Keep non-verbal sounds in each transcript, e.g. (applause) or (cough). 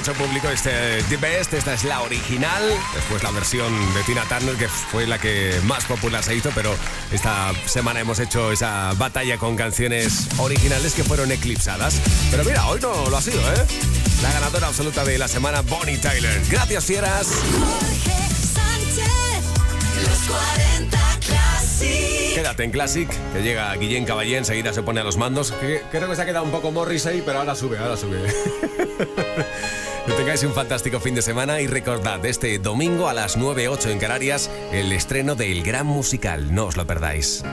88 publicó este The Best, esta es la original, después la versión de Tina Turner que fue la que más popular se hizo, pero esta semana hemos hecho esa batalla con canciones originales que fueron eclipsadas. Pero mira, hoy no lo ha sido, ¿eh? La ganadora absoluta de la semana, Bonnie Tyler. Gracias, fieras. Jorge Sánchez, los 40 Classic. Quédate en Classic, que llega Guillén Caballé, enseguida se pone a los mandos. Que- creo que se ha quedado un poco Morris ahí, pero ahora sube, ahora sube. (laughs) Que tengáis un fantástico fin de semana y recordad, este domingo a las 9.08 en Canarias, el estreno del gran musical. No os lo perdáis.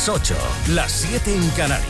Las 8, las 7 en Canarias.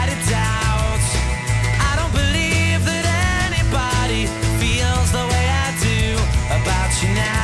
now.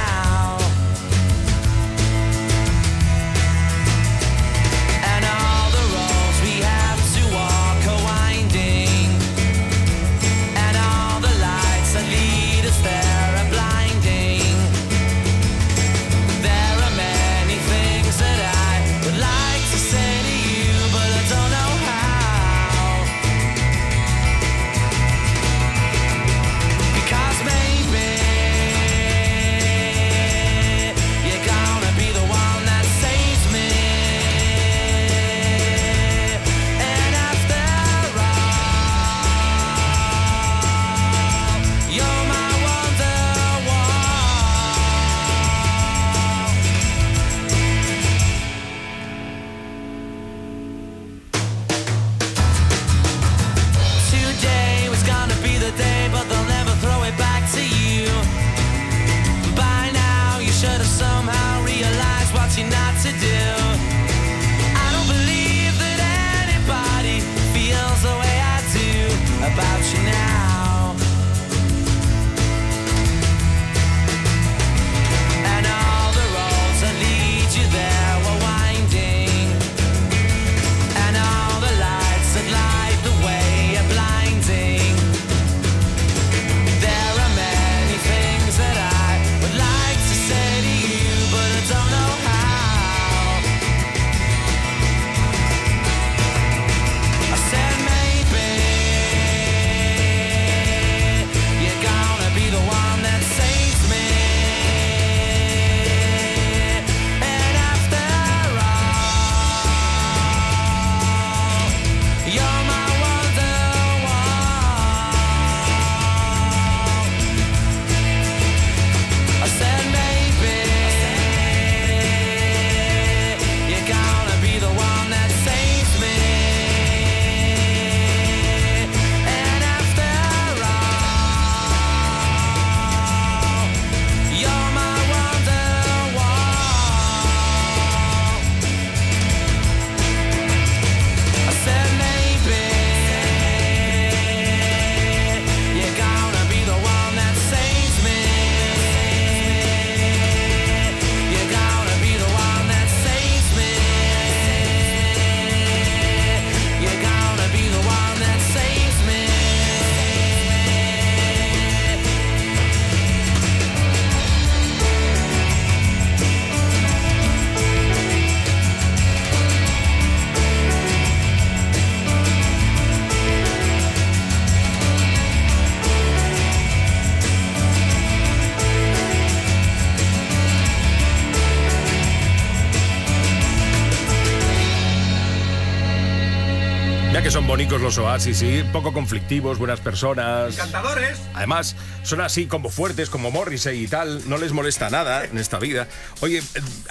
Los Oasis, sí, poco conflictivos, buenas personas. Encantadores. Además, son así como fuertes, como Morrissey y tal, no les molesta nada (laughs) en esta vida. Oye,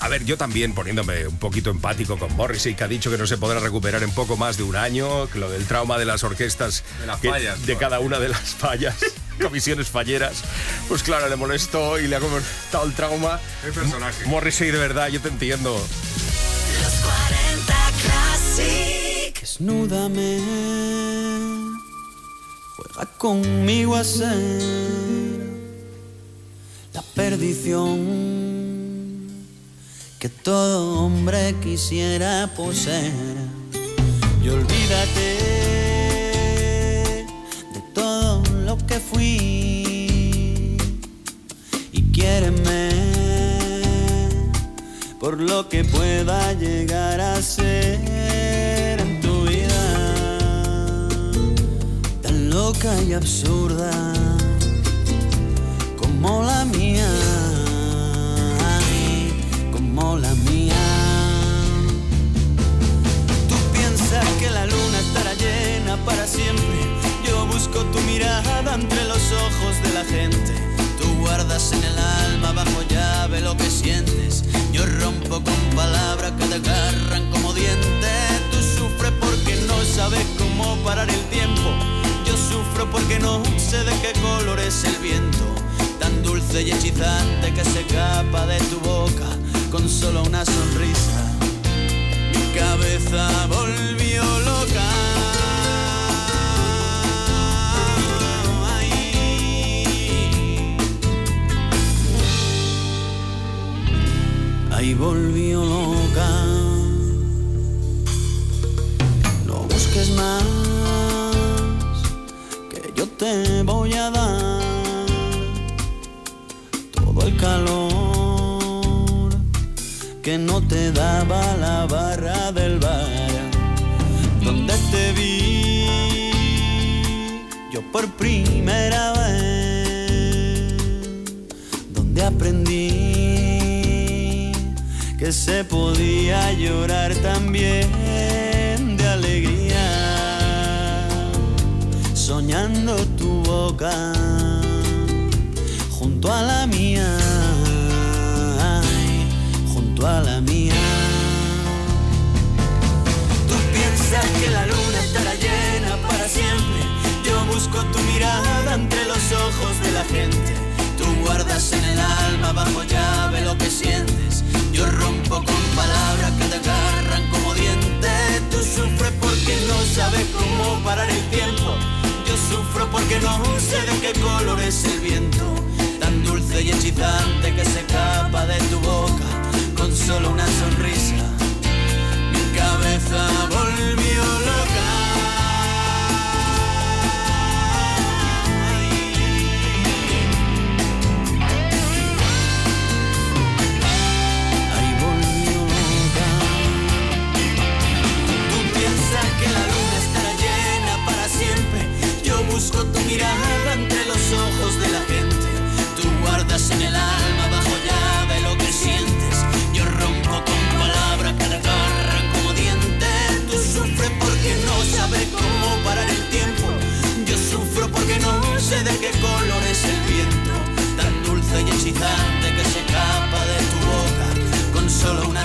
a ver, yo también poniéndome un poquito empático con Morrissey, que ha dicho que no se podrá recuperar en poco más de un año, que lo del trauma de las orquestas, De las que- fallas, de ¿no? cada una de las fallas, (laughs) comisiones falleras, pues claro, le molestó y le ha comentado el trauma. Qué personaje. Morrissey, de verdad, yo te entiendo. Desnúdame, juega conmigo a ser la perdición que todo hombre quisiera poseer. Y olvídate de todo lo que fui y quiéreme por lo que pueda llegar a ser loca y absurda como la mía, como la mía. Tú piensas que la luna estará llena para siempre. Yo busco tu mirada entre los ojos de la gente. Tú guardas en el alma bajo llave lo que sientes. Yo rompo con palabras que te agarran como dientes. Tú sufres porque no sabes cómo parar el tiempo. Yo sufro porque no sé de qué color es el viento. Tan dulce y hechizante que se escapa de tu boca con solo una sonrisa. Mi cabeza volvió loca. Ay. Ahí volvió loca. No busques más, te voy a dar todo el calor que no te daba la barra del bar. Donde te vi yo por primera vez donde aprendí que se podía llorar también soñando tu boca junto a la mía, junto a la mía. Tú piensas que la luna estará llena para siempre. Yo busco tu mirada entre los ojos de la gente. Tú guardas en el alma bajo llave lo que sientes. Yo rompo con palabras que te agarran como dientes. Tú sufres porque no sabes cómo parar el tiempo. Sufro porque no sé de qué color es el viento. Tan dulce y hechizante que se escapa de tu boca con solo una sonrisa. Mi cabeza volvió loca. Busco tu mirada entre los ojos de la gente. Tú guardas en el alma bajo llave lo que sientes. Yo rompo con palabras que te agarran como dientes. Tú sufres porque no sabes cómo parar el tiempo. Yo sufro porque no sé de qué color es el viento. Tan dulce y excitante que se escapa de tu boca con solo una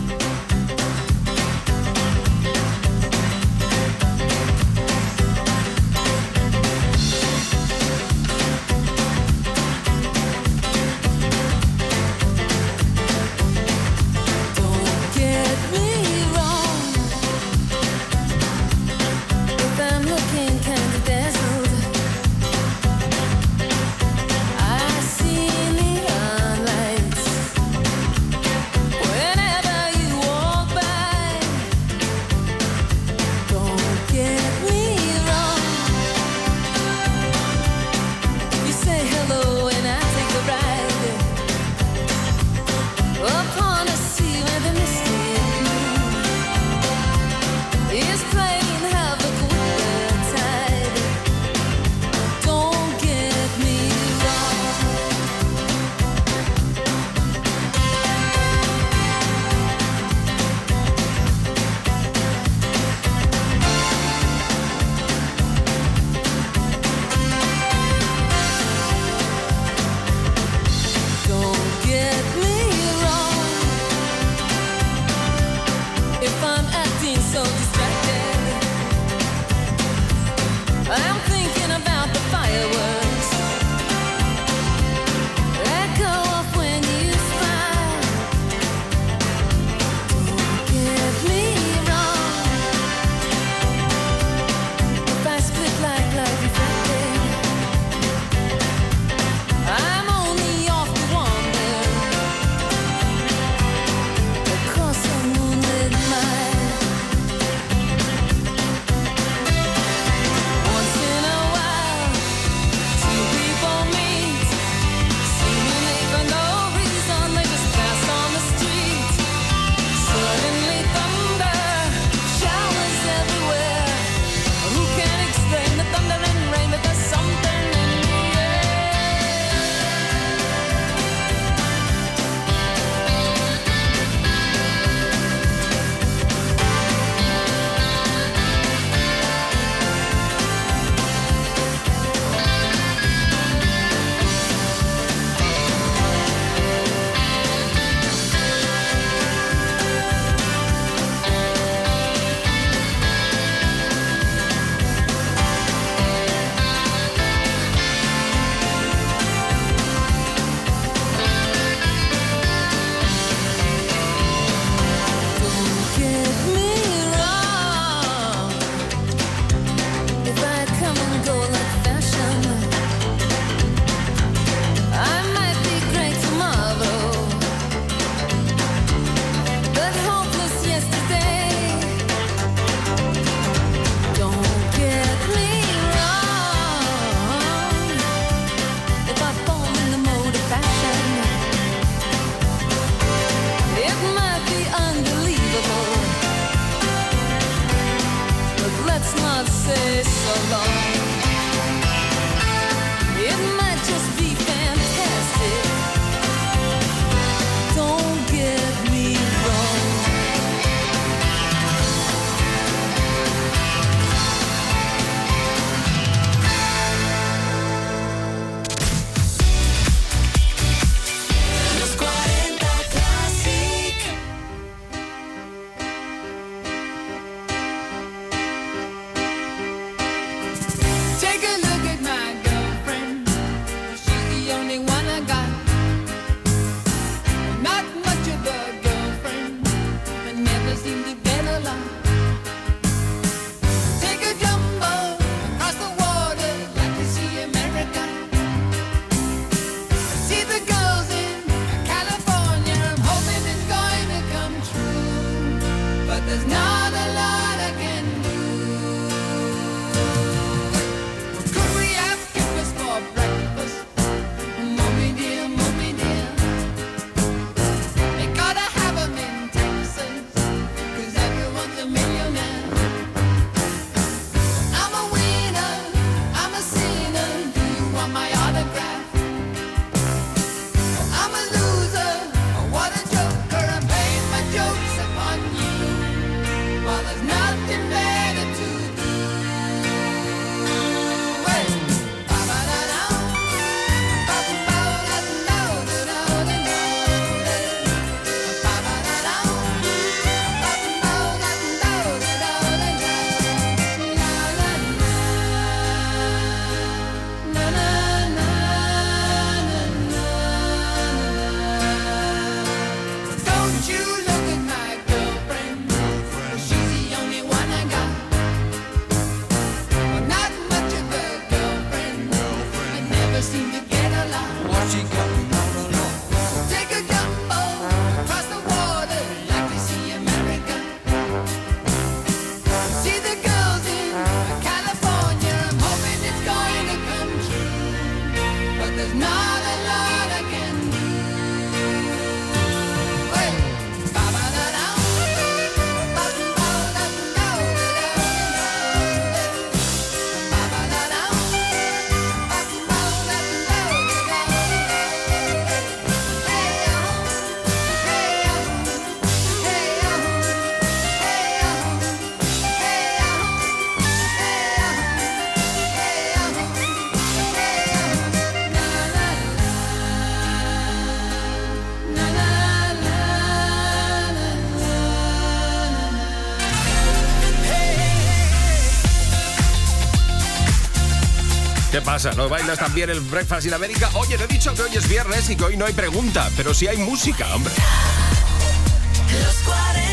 ¿Qué pasa? ¿No bailas también el Breakfast in América? Oye, te he dicho que hoy es viernes y que hoy no hay pregunta, pero sí hay música, hombre.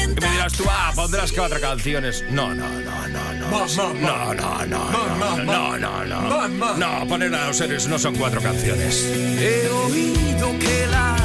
Y me dirás tú, ah, pondrás cuatro canciones. No, no, no, no, no. Ma, ma, ma. No, no, no, no, no, no, no. No, poner a los seres no son cuatro canciones. He oído que la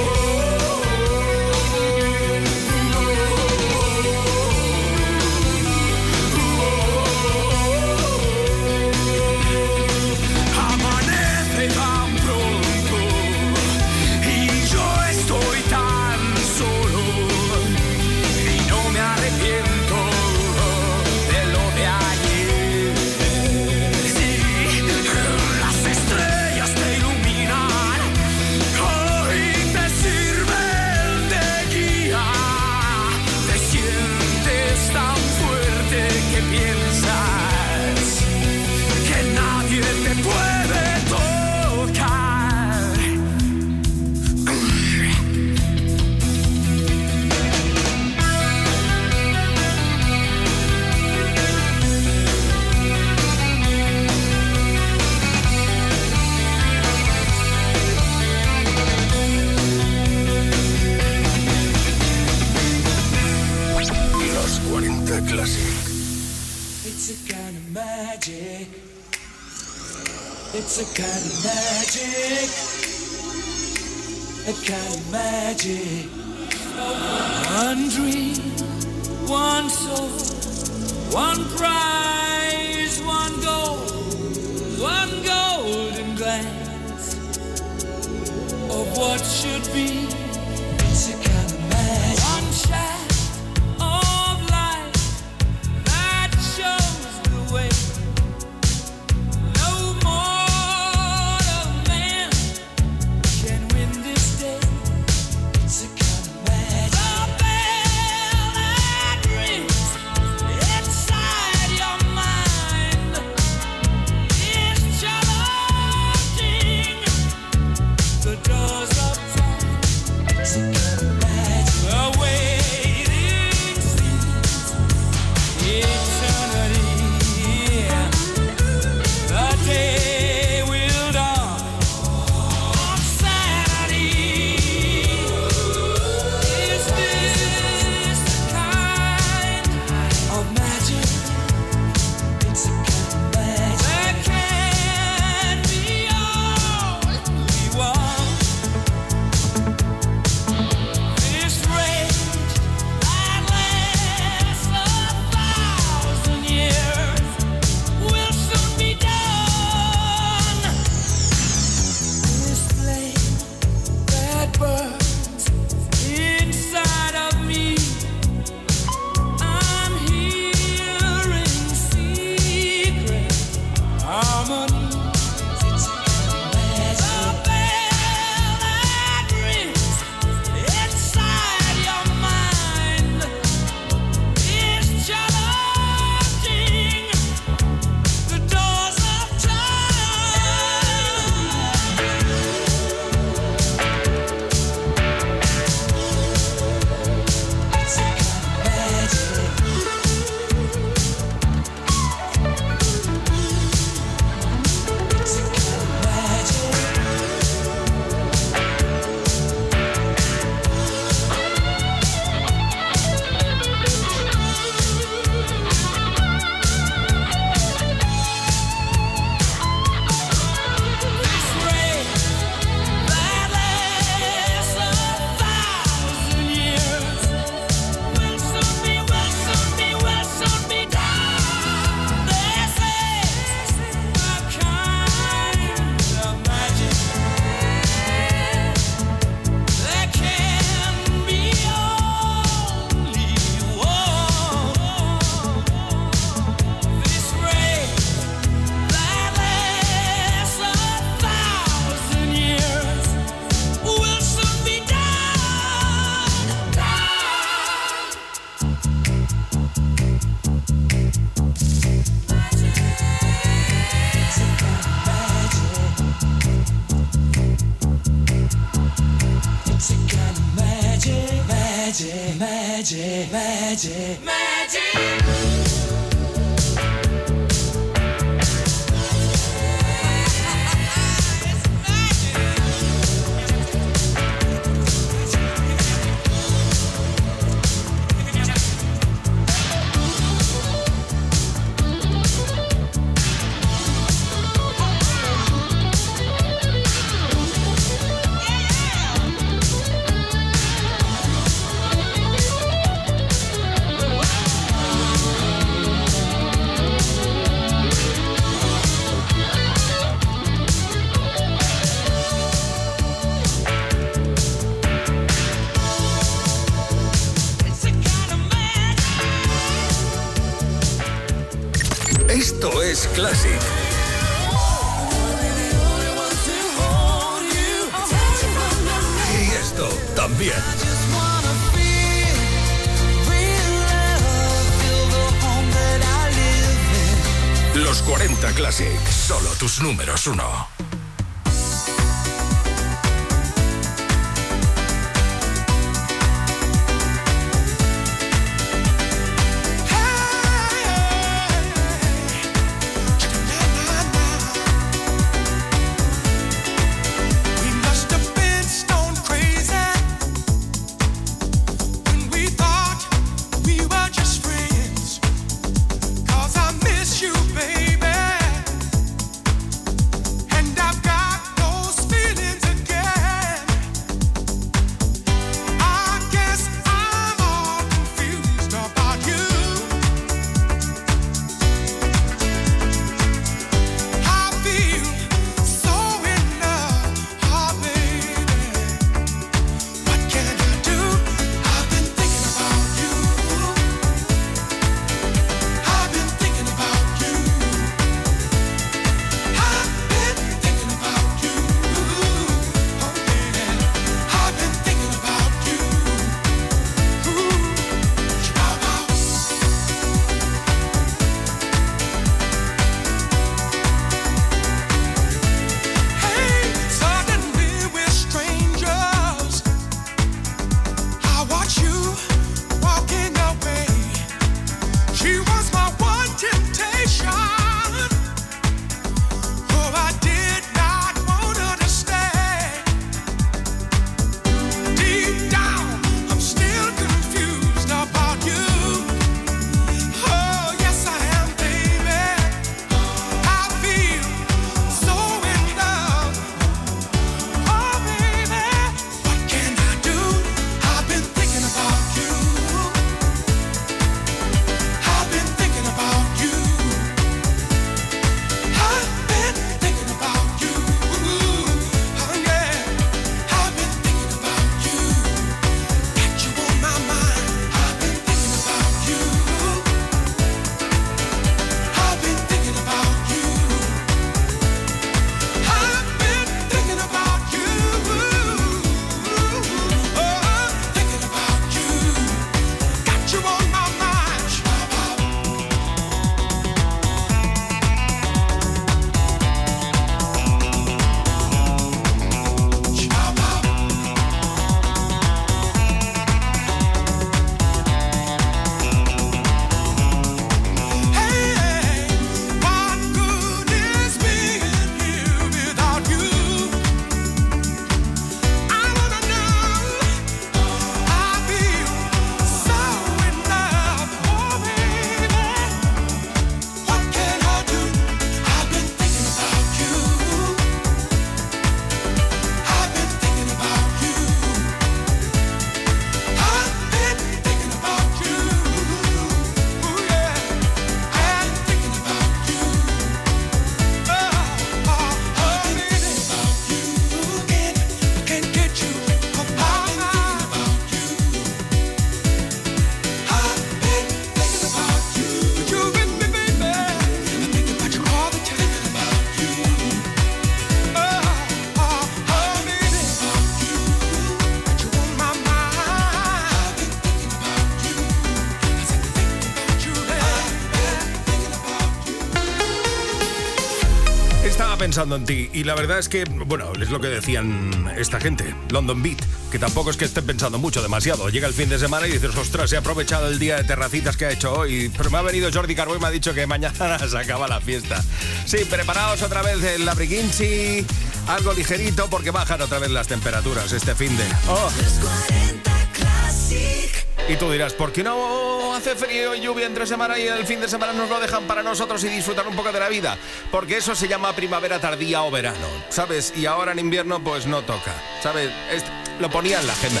pensando en ti y la verdad es que, bueno, es lo que decían esta gente, London Beat, que tampoco es que esté pensando mucho, demasiado. Llega el fin de semana y dices, ostras, he aprovechado el día de terracitas que ha hecho hoy, pero me ha venido Jordi Carbó y me ha dicho que mañana (laughs) se acaba la fiesta. Sí, preparaos otra vez el Labriquinchi, algo ligerito porque bajan otra vez las temperaturas este fin de... Oh. Los 40 Classic. Y tú dirás, ¿por qué no hace frío y lluvia entre semana y el fin de semana nos lo dejan para nosotros y disfrutar un poco de la vida? Porque eso se llama primavera tardía o verano, ¿sabes? Y ahora en invierno pues no toca, ¿sabes? Es- lo ponía en la agenda.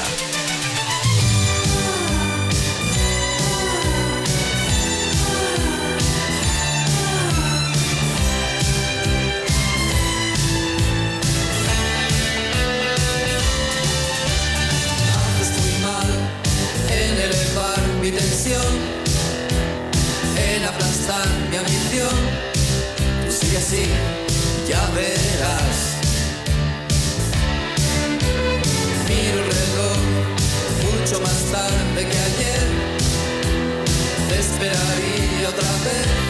Otra vez.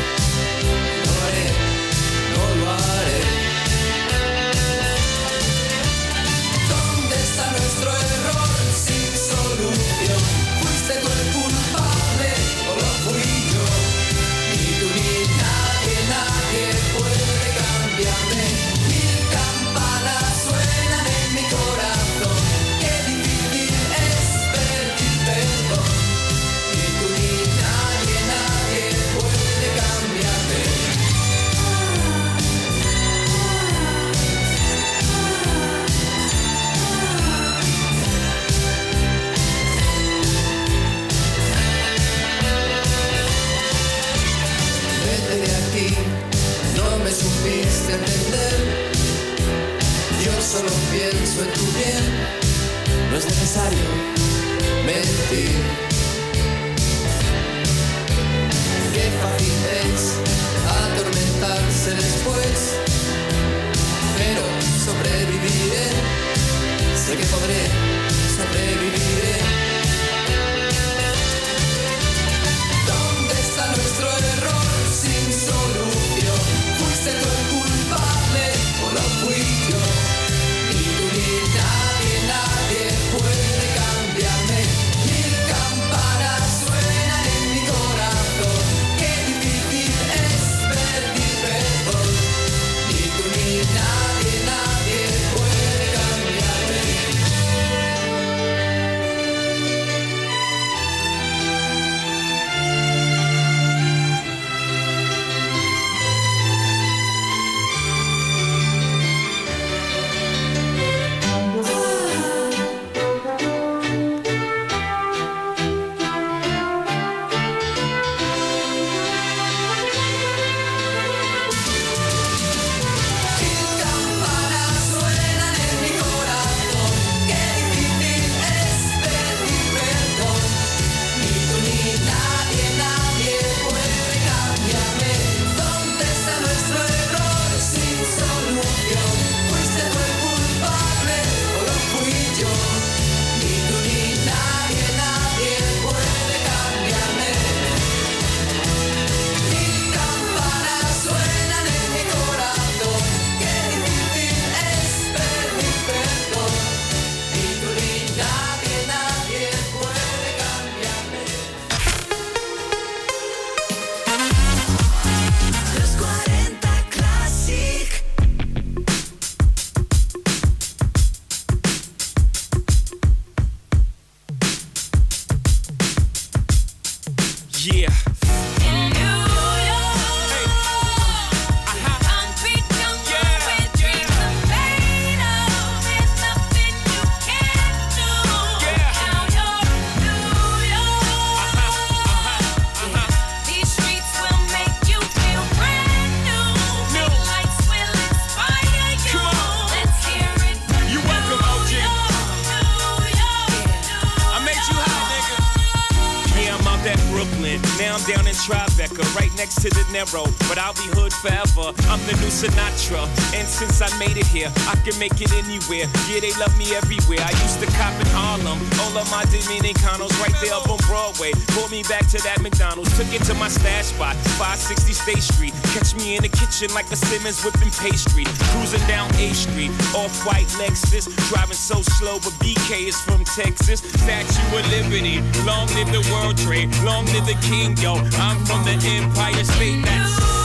No es necesario mentir. Qué fácil es atormentarse después, pero sobreviviré, sé que podré, sobreviviré. Sinatra. And since I made it here, I can make it anywhere. Yeah, they love me everywhere. I used to cop in Harlem. All of my Dominicanos right there up on Broadway. Pulled me back to that McDonald's. Took it to my stash spot, 560 State Street. Catch me in the kitchen like a Simmons whipping pastry. Cruising down A Street, off-white Lexus. Driving so slow, but BK is from Texas. Statue of Liberty. Long live the World Trade. Long live the King, yo. I'm from the Empire State. That's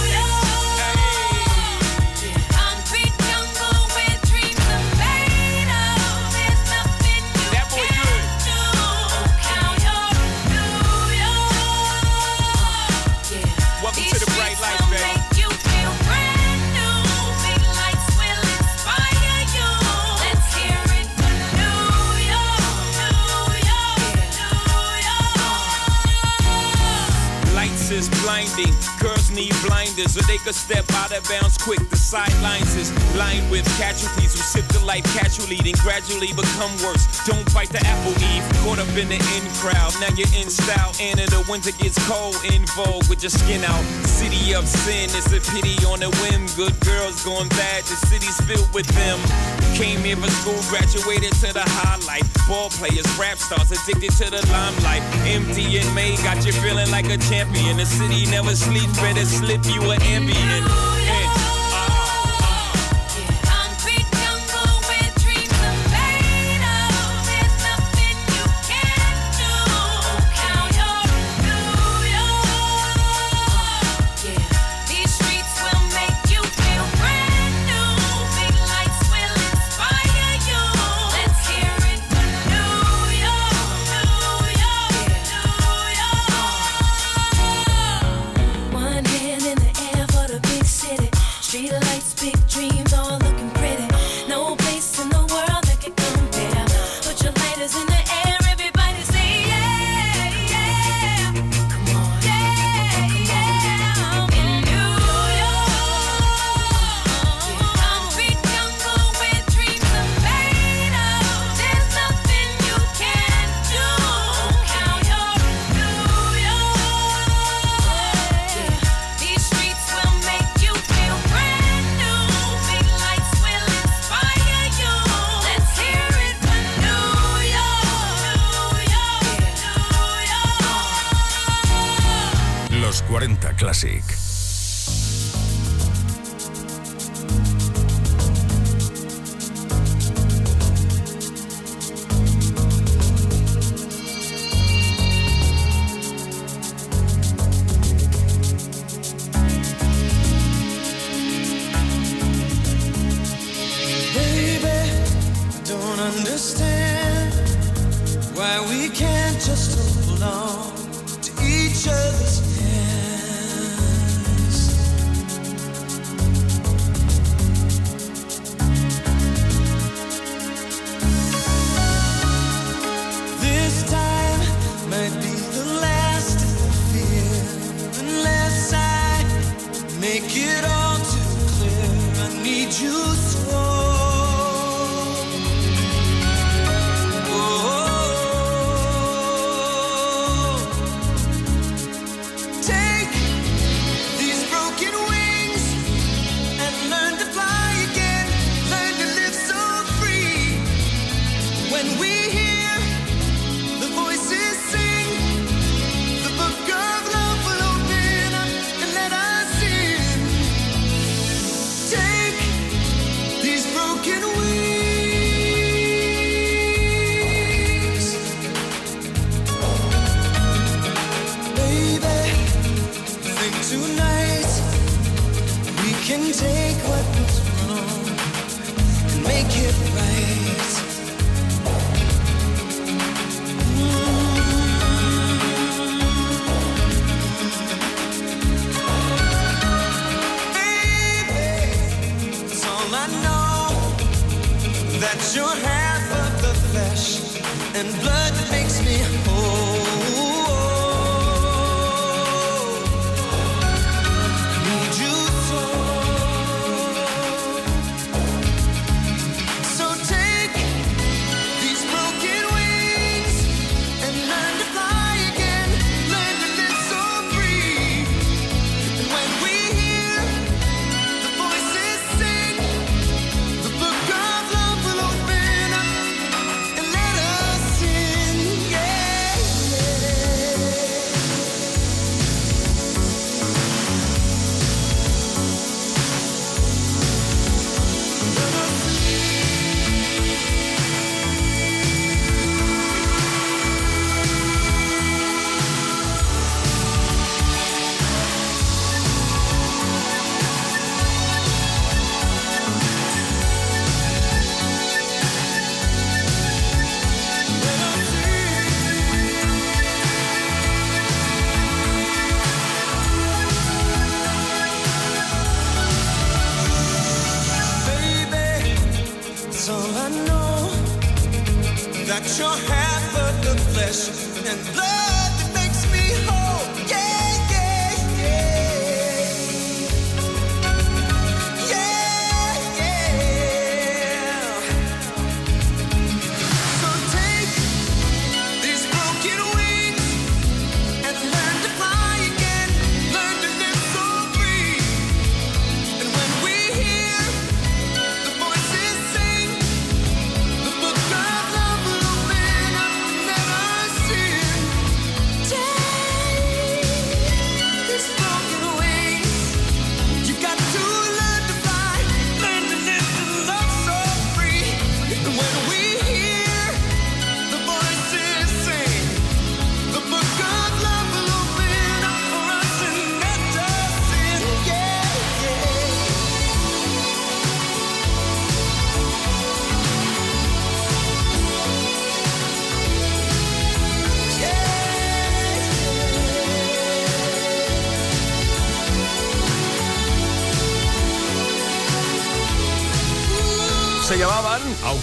blinders, or they could step out of bounds quick. Sidelines is lined with casualties who sip the life casually, then gradually become worse. Don't bite the apple, Eve. Caught up in the in crowd. Now you're in style, and in the winter gets cold. In vogue with your skin out. City of sin, it's a pity on a whim. Good girls going bad, the city's filled with them. Came here for school, graduated to the highlight. Ball players, rap stars, addicted to the limelight. Empty and May got you feeling like a champion. The city never sleeps, better slip you an ambient.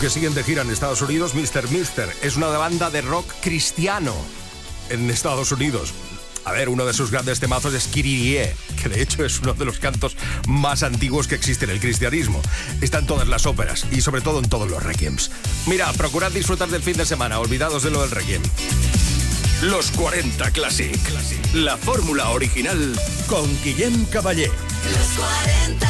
Aunque siguen de gira en Estados Unidos, Mr. Mister. Es una banda de rock cristiano en Estados Unidos. A ver, uno de sus grandes temazos es Kyrie, que de hecho es uno de los cantos más antiguos que existe en el cristianismo. Está en todas las óperas y sobre todo en todos los requiems. Mira, procurad disfrutar del fin de semana, olvidados de lo del requiem. Los 40 Classic. La fórmula original con Guillem Caballé. Los 40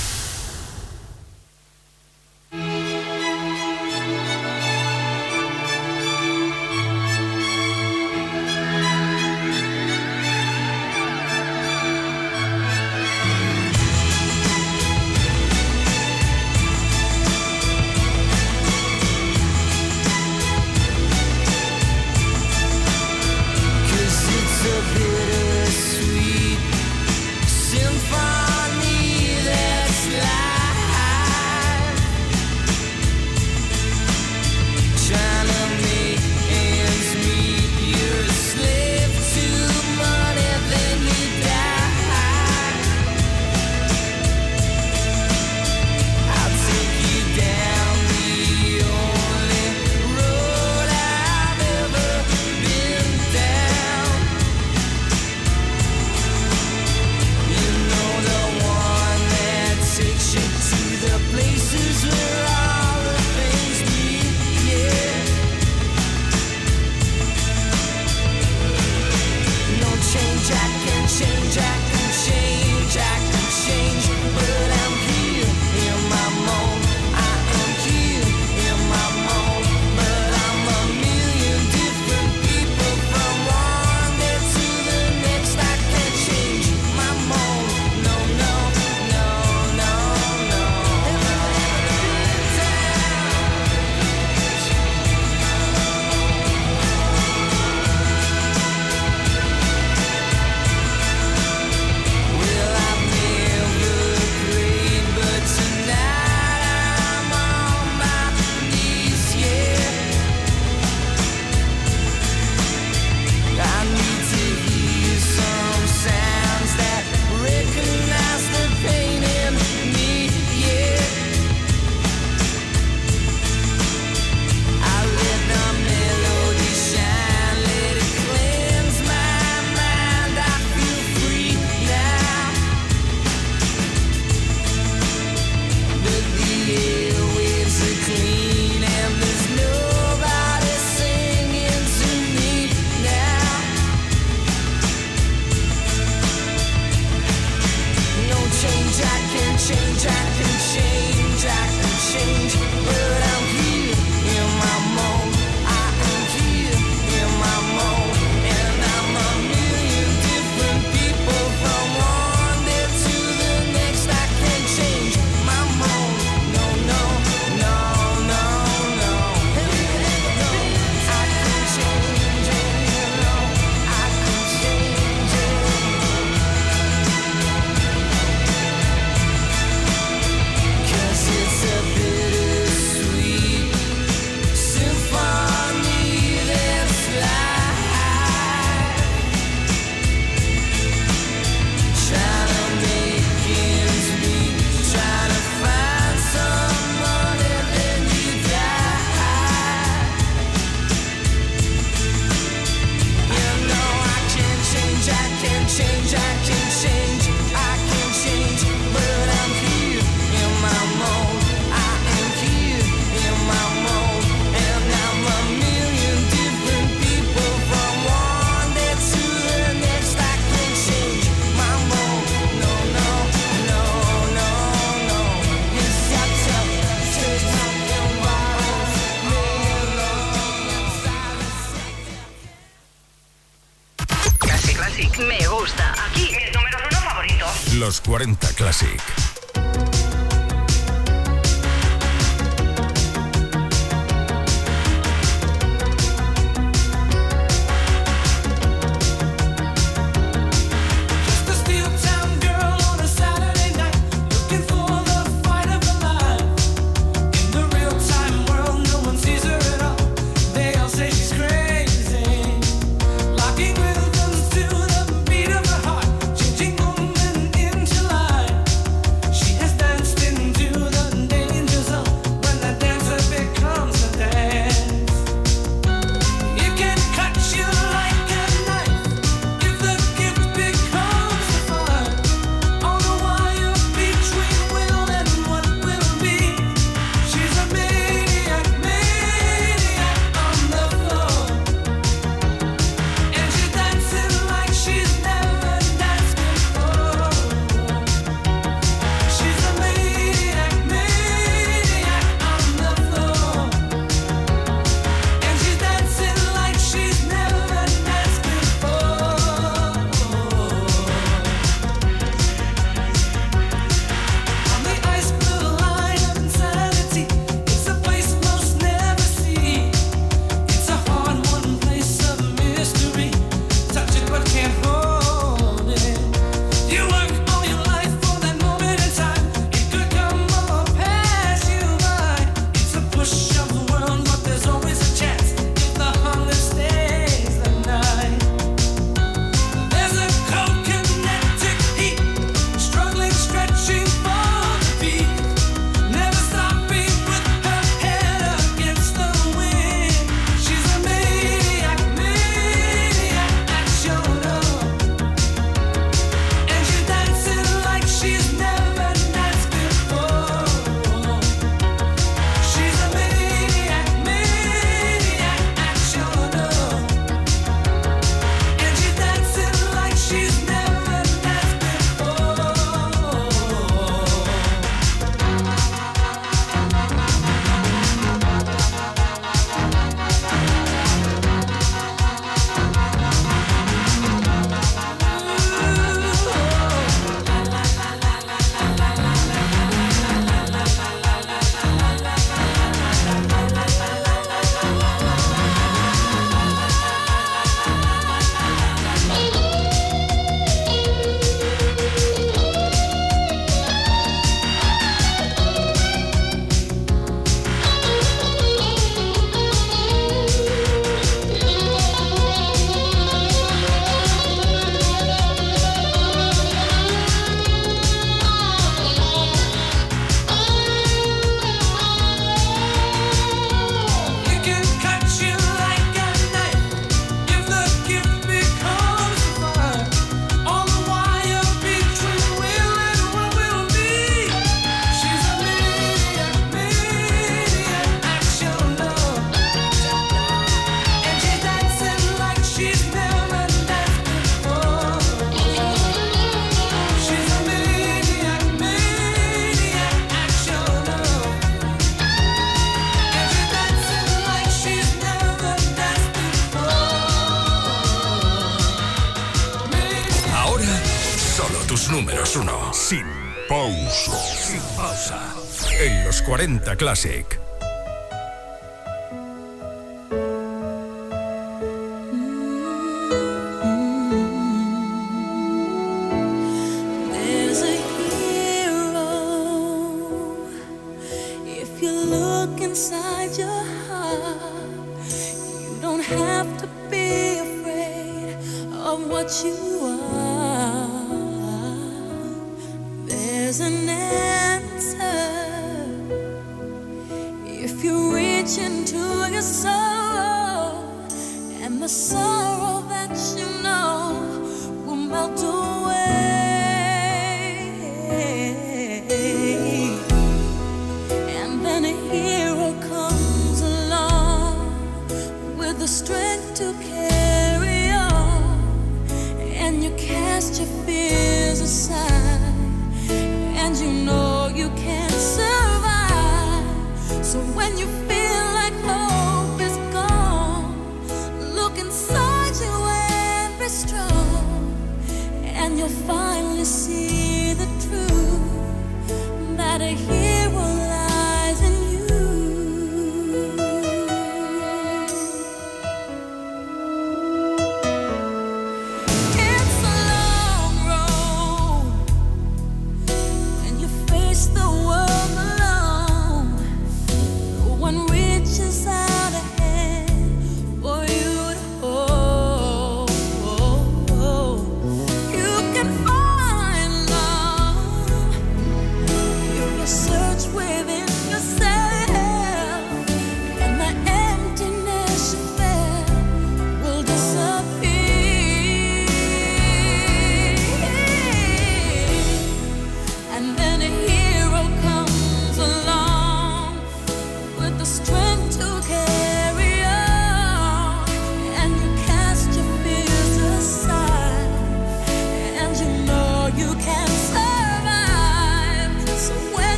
Classic.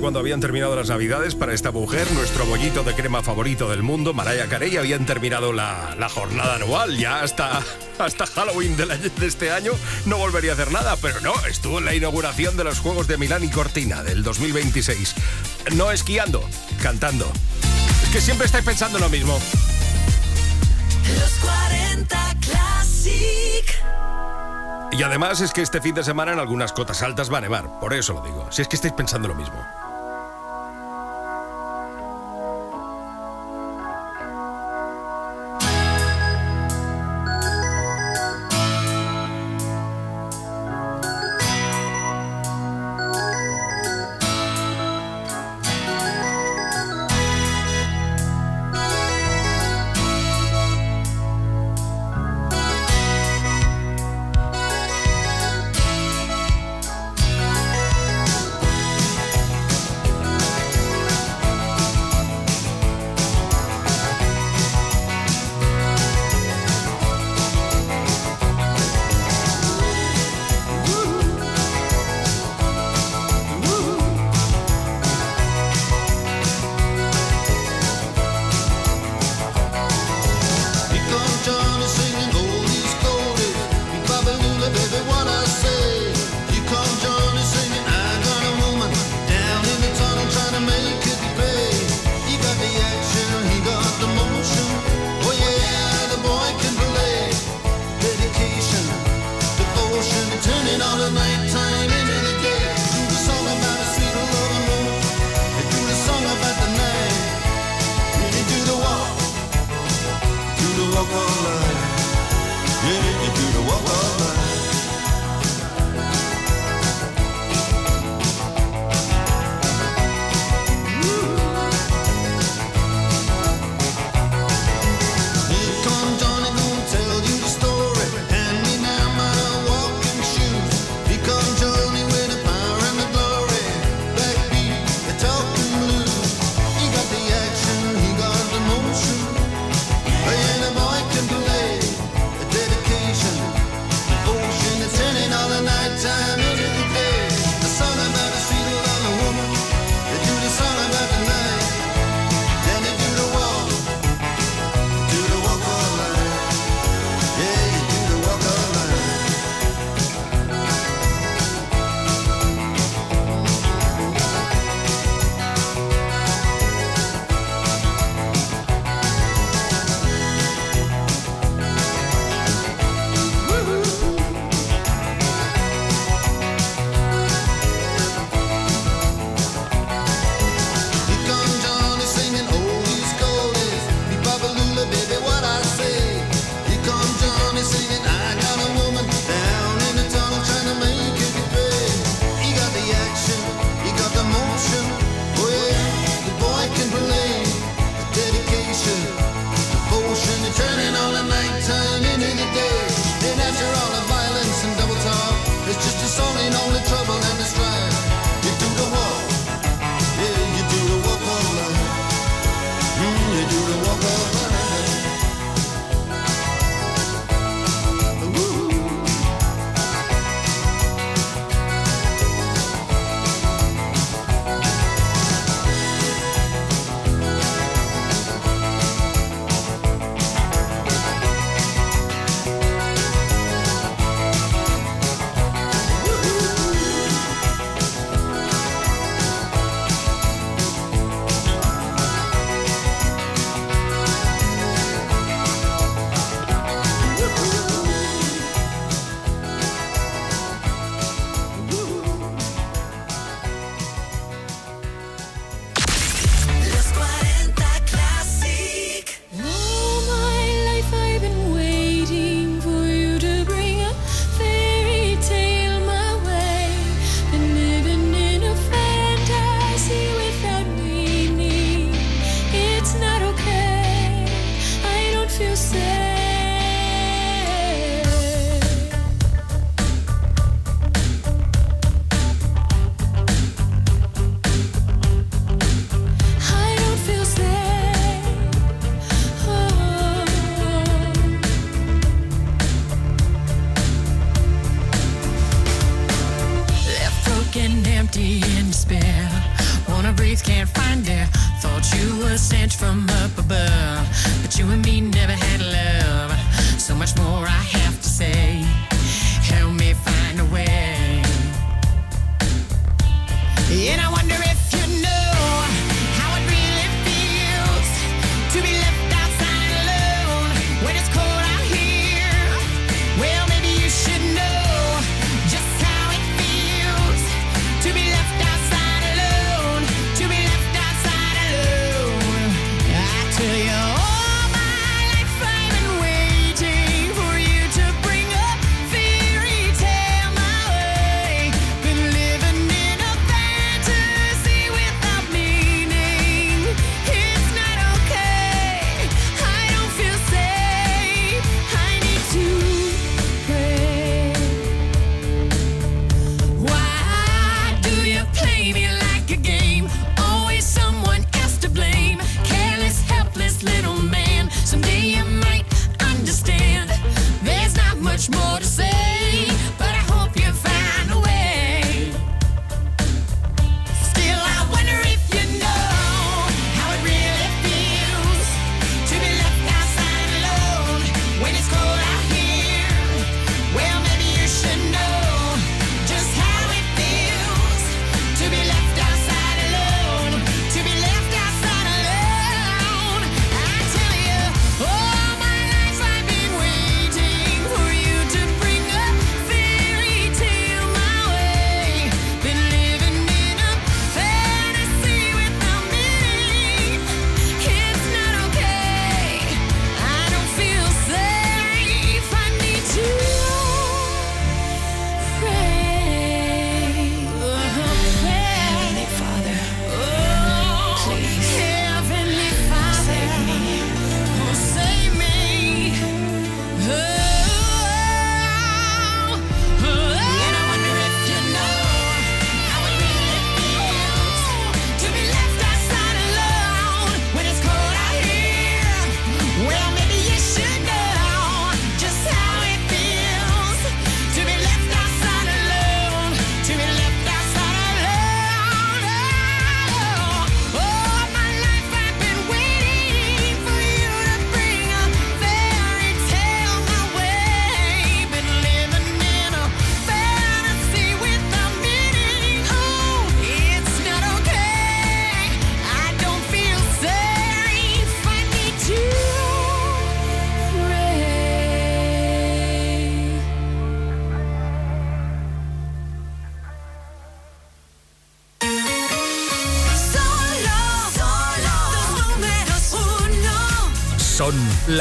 cuando habían terminado las navidades para esta mujer, nuestro bollito de crema favorito del mundo, Maraya Carey, habían terminado la, la jornada anual. Ya hasta, hasta Halloween de, la, de, este año no volvería a hacer nada, pero no, estuvo en la inauguración de los Juegos de Milán y Cortina del 2026. No esquiando, cantando. Es que siempre estáis pensando lo mismo. Los 40 Classic. Y además es que este fin de semana en algunas cotas altas va a nevar, por eso lo digo, si es que estáis pensando lo mismo.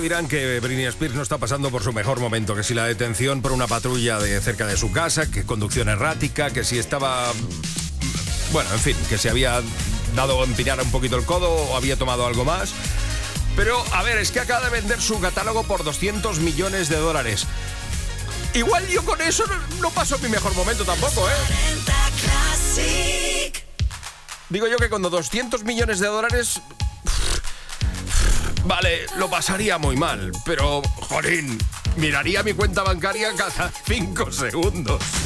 dirán que Britney Spears no está pasando por su mejor momento, que si la detención por una patrulla de cerca de su casa, que conducción errática, que si estaba... Bueno, en fin, que se había dado a empinar un poquito el codo o había tomado algo más. Pero, a ver, es que acaba de vender su catálogo por 200 millones de dólares. Igual yo con eso no, no paso mi mejor momento tampoco, ¿eh? Digo yo que cuando 200 millones de dólares Vale, lo pasaría muy mal, pero, jolín, miraría mi cuenta bancaria cada cinco segundos.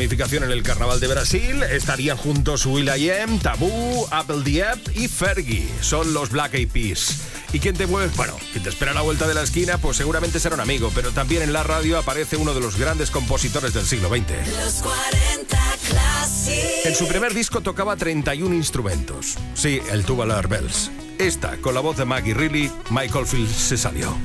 en el Carnaval de Brasil. Estarían juntos will.i.am, Tabú, Apple Diep y Fergie. Son los Black Eyed Peas. ¿Y quién te mueve? Bueno, quien te espera a la vuelta de la esquina, pues seguramente será un amigo, pero también en la radio aparece uno de los grandes compositores del siglo XX. En su primer disco tocaba 31 instrumentos. Sí, el tuba Bells. Esta, con la voz de Maggie Reilly, Michael Field se salió.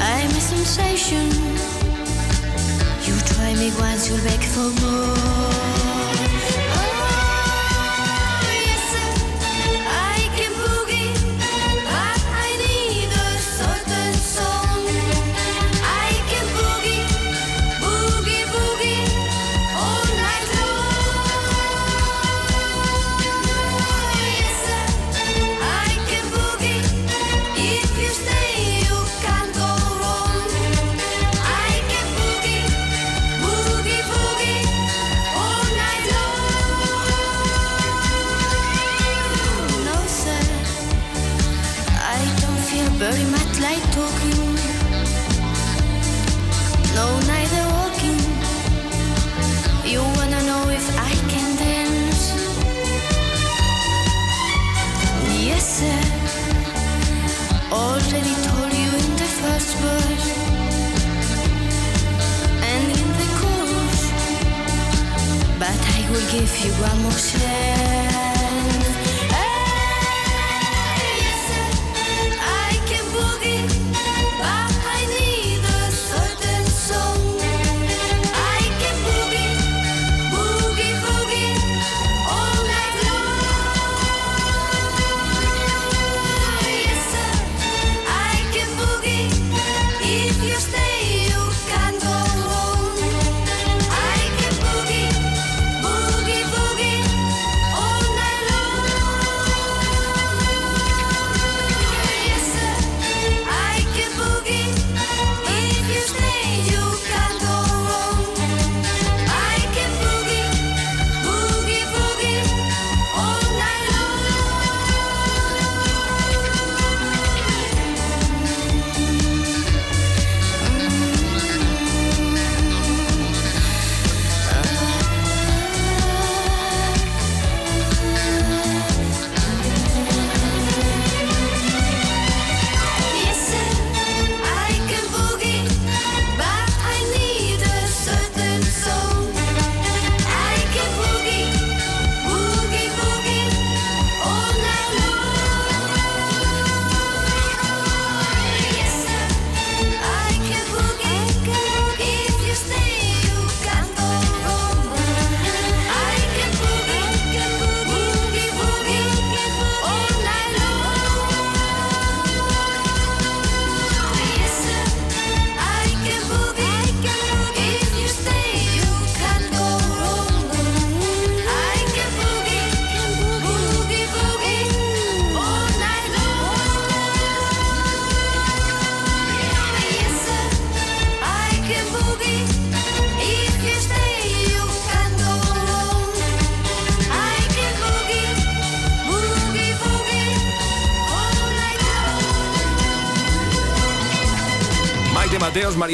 I'm a sensation. You try me once, you'll beg for more.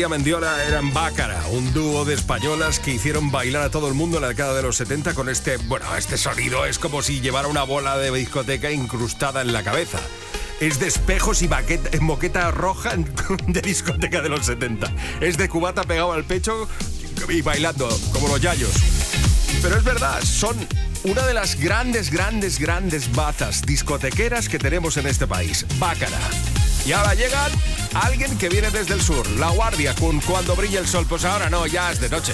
Mendiola eran Bácara, un dúo de españolas que hicieron bailar a todo el mundo en la década de los 70 con este, bueno, este sonido es como si llevara una bola de discoteca incrustada en la cabeza. Es de espejos y baqueta, moqueta roja (laughs) de discoteca de los 70. Es de cubata pegado al pecho y bailando como los yayos. Pero es verdad, son una de las grandes, grandes, grandes bazas discotequeras que tenemos en este país, Bácara. Y ahora llegan alguien que viene desde el sur, La Guardia, con cuando brilla el sol. Pues ahora no, ya es de noche.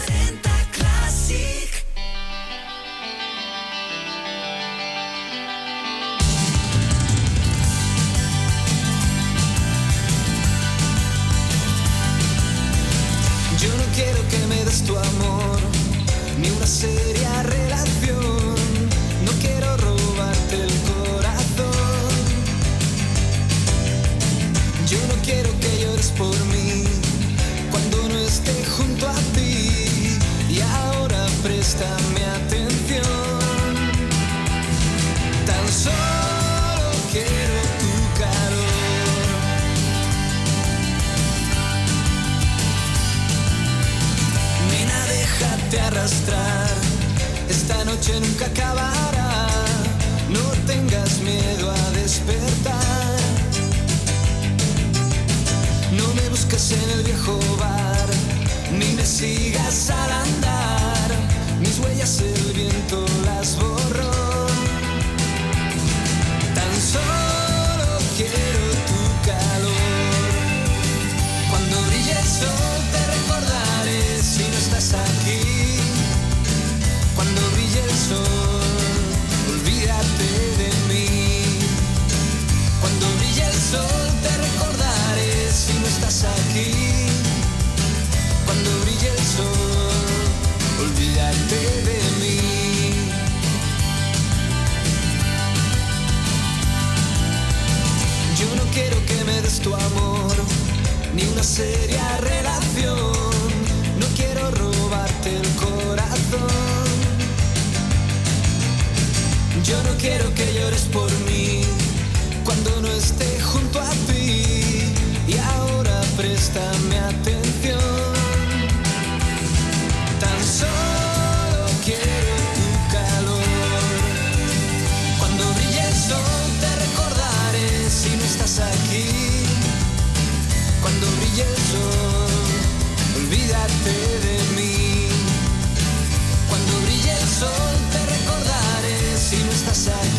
Si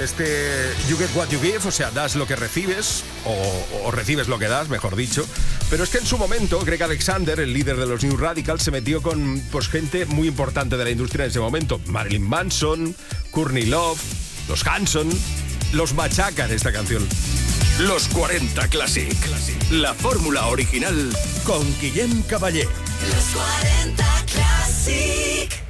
este You Get What You Give, o sea, das lo que recibes, o, recibes lo que das, mejor dicho. Pero es que en su momento, Greg Alexander, el líder de los New Radicals, se metió con pues, gente muy importante de la industria en ese momento. Marilyn Manson, Courtney Love, los Hanson, los machacan esta canción. Los 40 Classic. La fórmula original con Guillem Caballé. Los 40 Classic.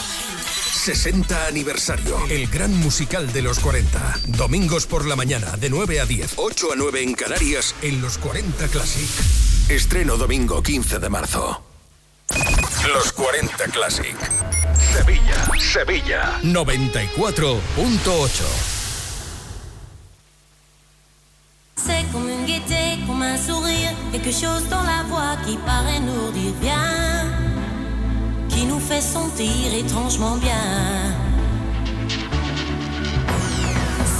60 aniversario. El gran musical de los 40. Domingos por la mañana de 9 a 10. 8 a 9 en Canarias. En los 40 Classic. Estreno domingo 15 de marzo. Los 40 Classic. Sevilla, Sevilla. 94.8. C'est comme une gaieté, comme un sourire, quelque chose dans la voix qui paraît nous dire bien, qui nous fait sentir étrangement bien.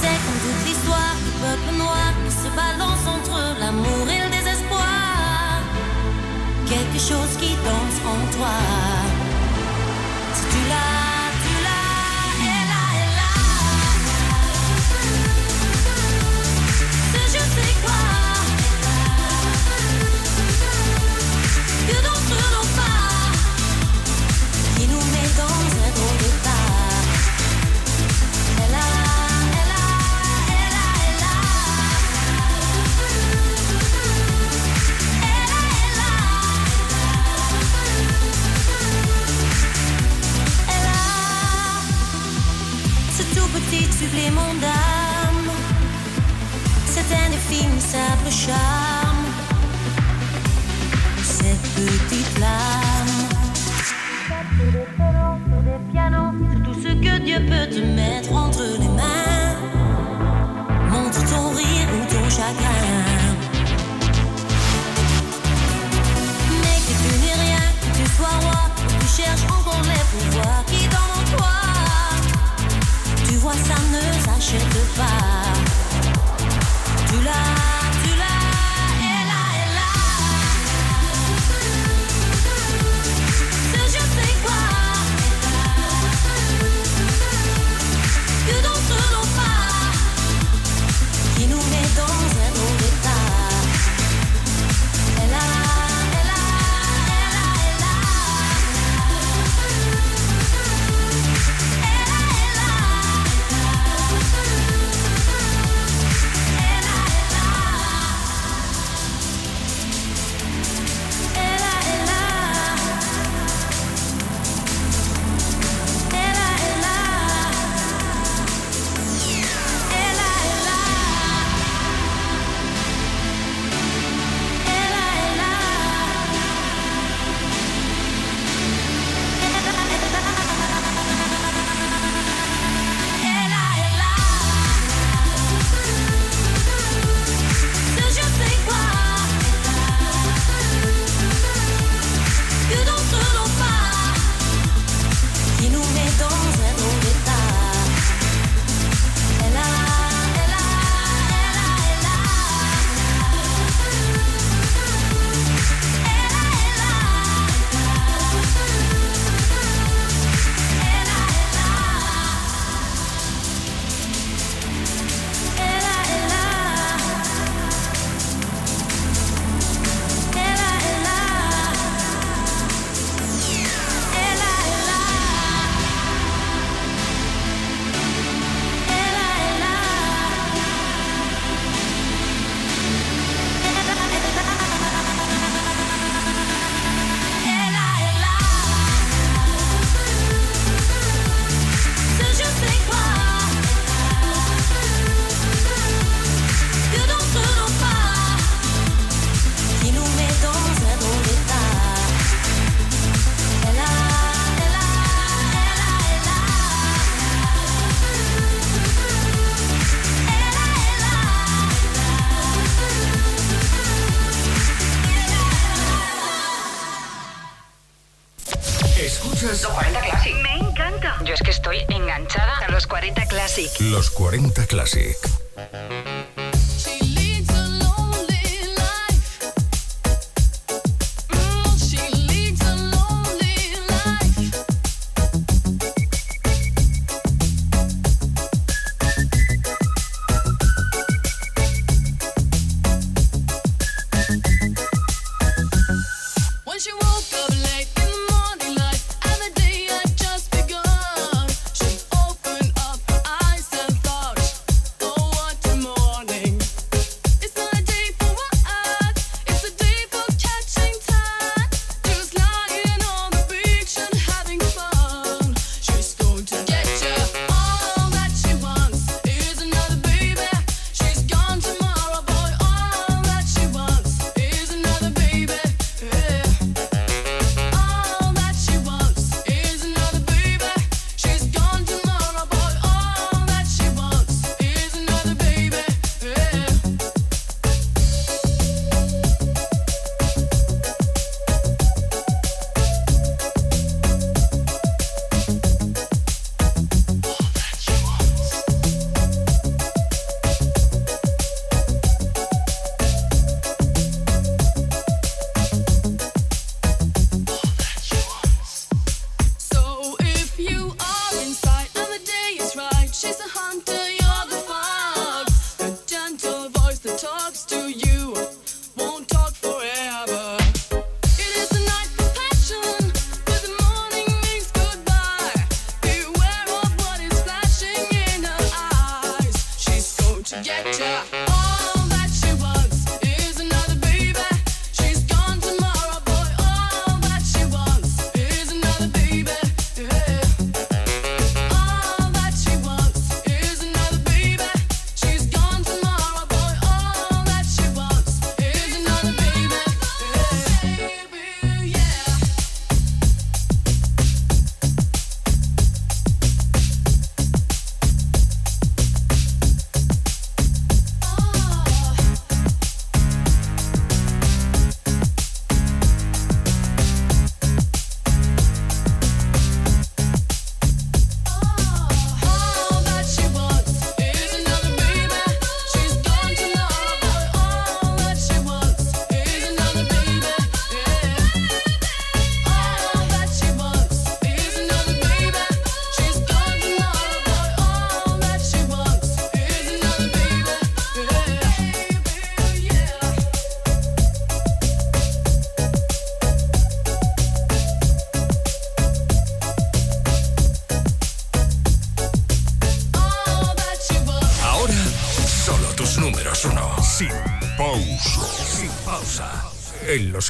C'est comme toute l'histoire du peuple noir qui se balance entre l'amour et le désespoir, quelque chose qui danse en toi. Si tu l'as, supplément d'âme c'est un indéfinissable charme. Cette petite. Sur des des pianos, tout ce que Dieu peut te mettre entre les mains. Montre ton rire ou ton chagrin. Mais que tu n'es rien, que tu sois roi, tu cherches encore les pouvoirs qui en toi. Ça ne s'achète pas. Tu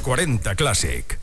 40 Classic.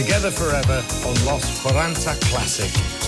Together forever on Los 40 Classic.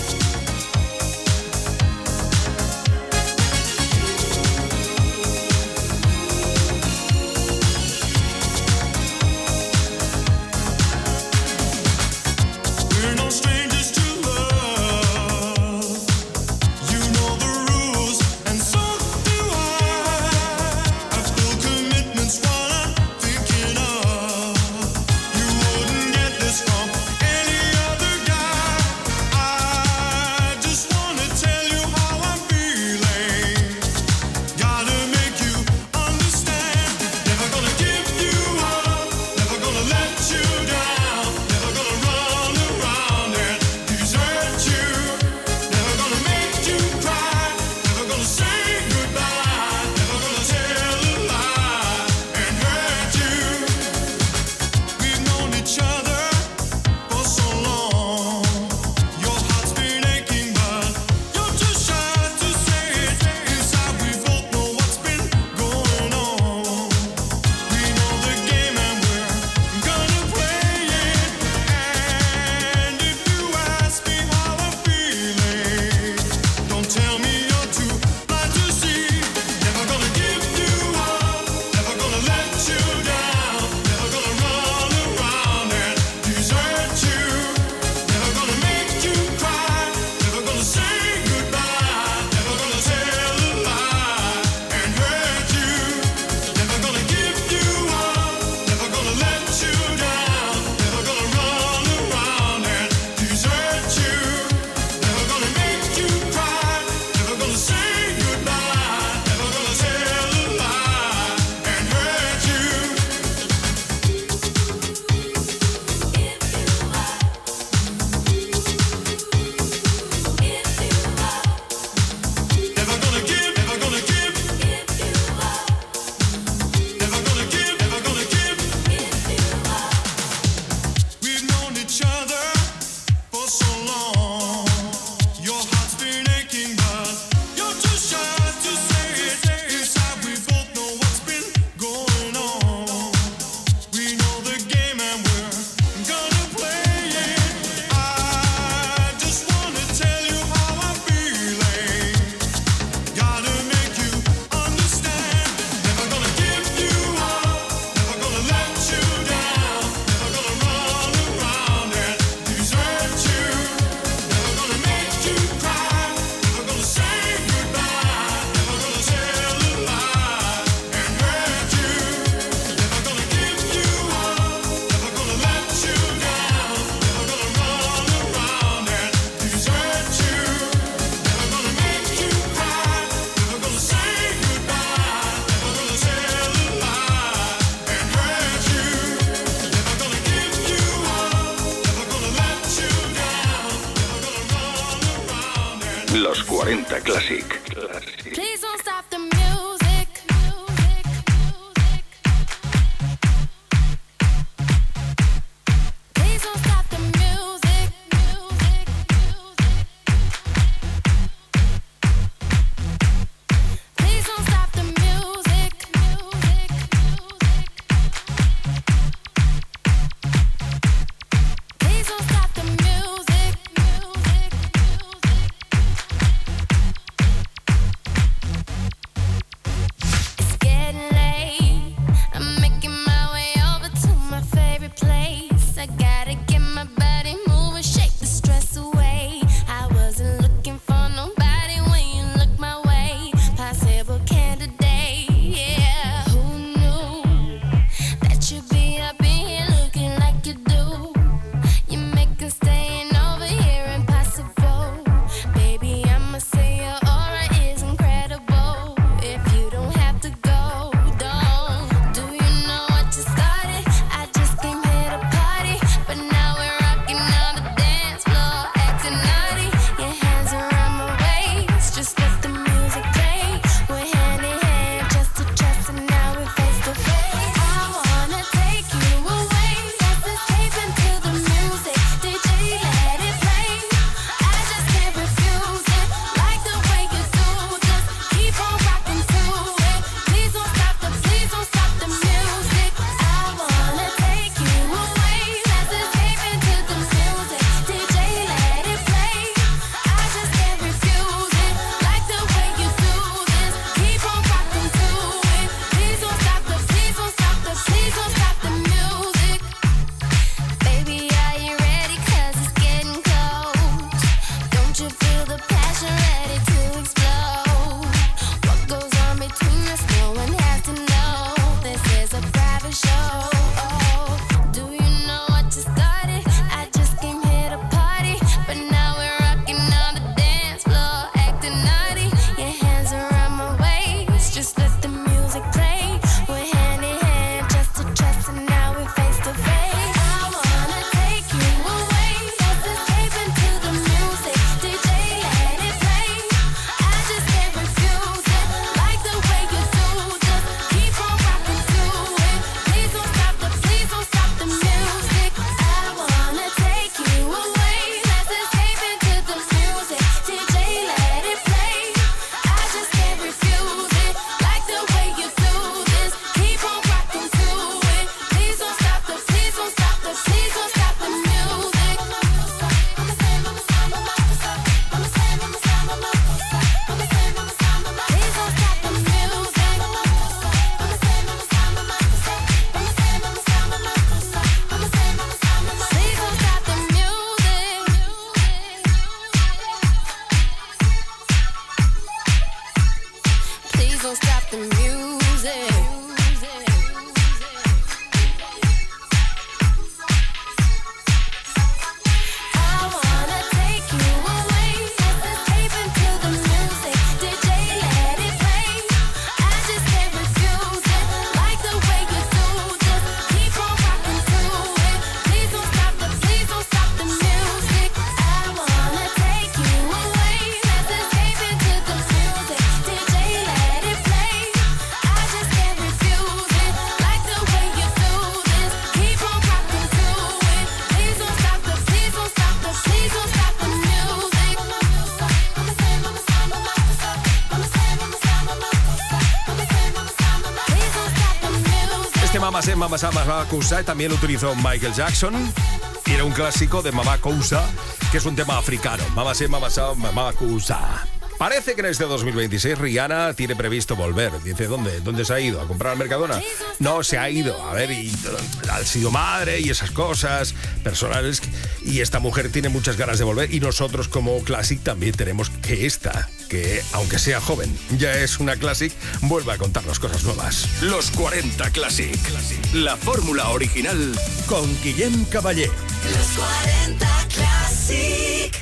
Mamá Mamá también lo utilizó Michael Jackson. Era un clásico de Mamá Kousa, que es un tema africano. Mamá se Mamá Mamá Parece que en este 2026 Rihanna tiene previsto volver. Dice, ¿dónde? ¿Dónde se ha ido? ¿A comprar al Mercadona? No, se ha ido. A ver, ha sido madre y esas cosas personales. Y esta mujer tiene muchas ganas de volver. Y nosotros como Classic también tenemos que esta que, aunque sea joven, ya es una Classic, vuelve a contarnos cosas nuevas. Los 40 Classic. classic. La fórmula original con Guillem Caballé. Los 40 Classic.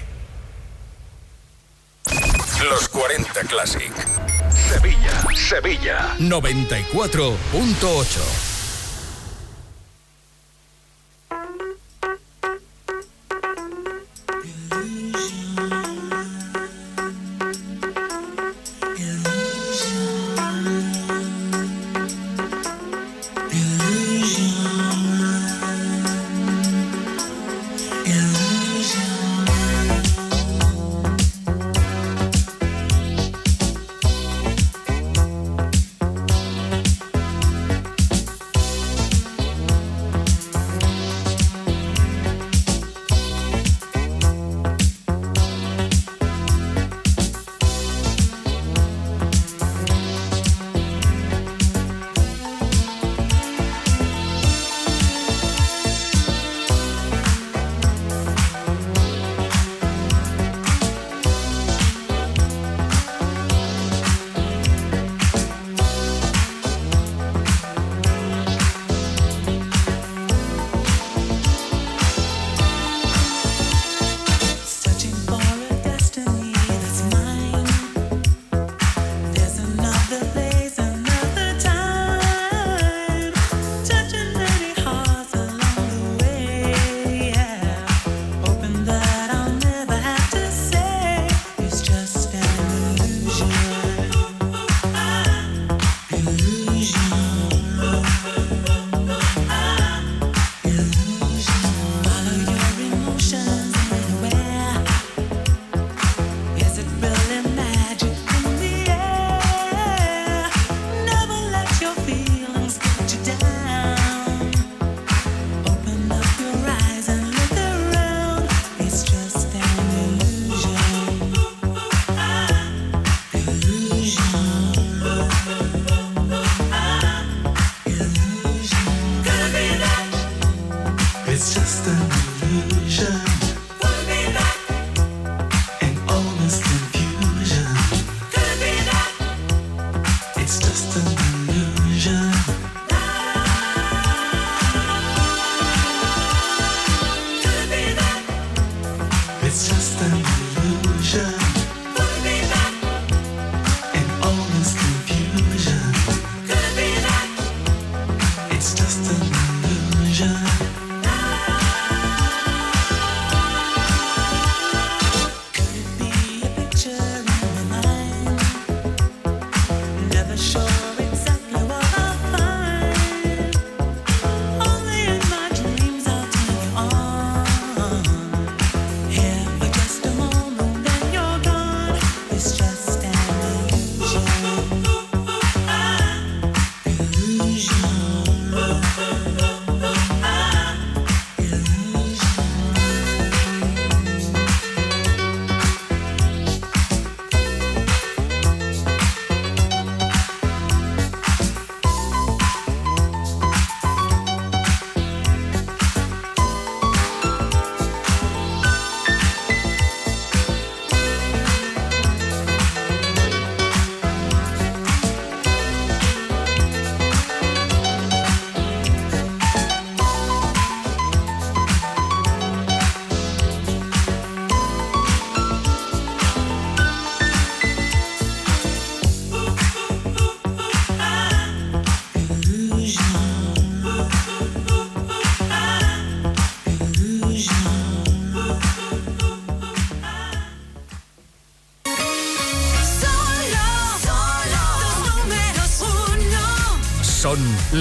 Los 40 Classic. Sevilla, Sevilla. 94.8.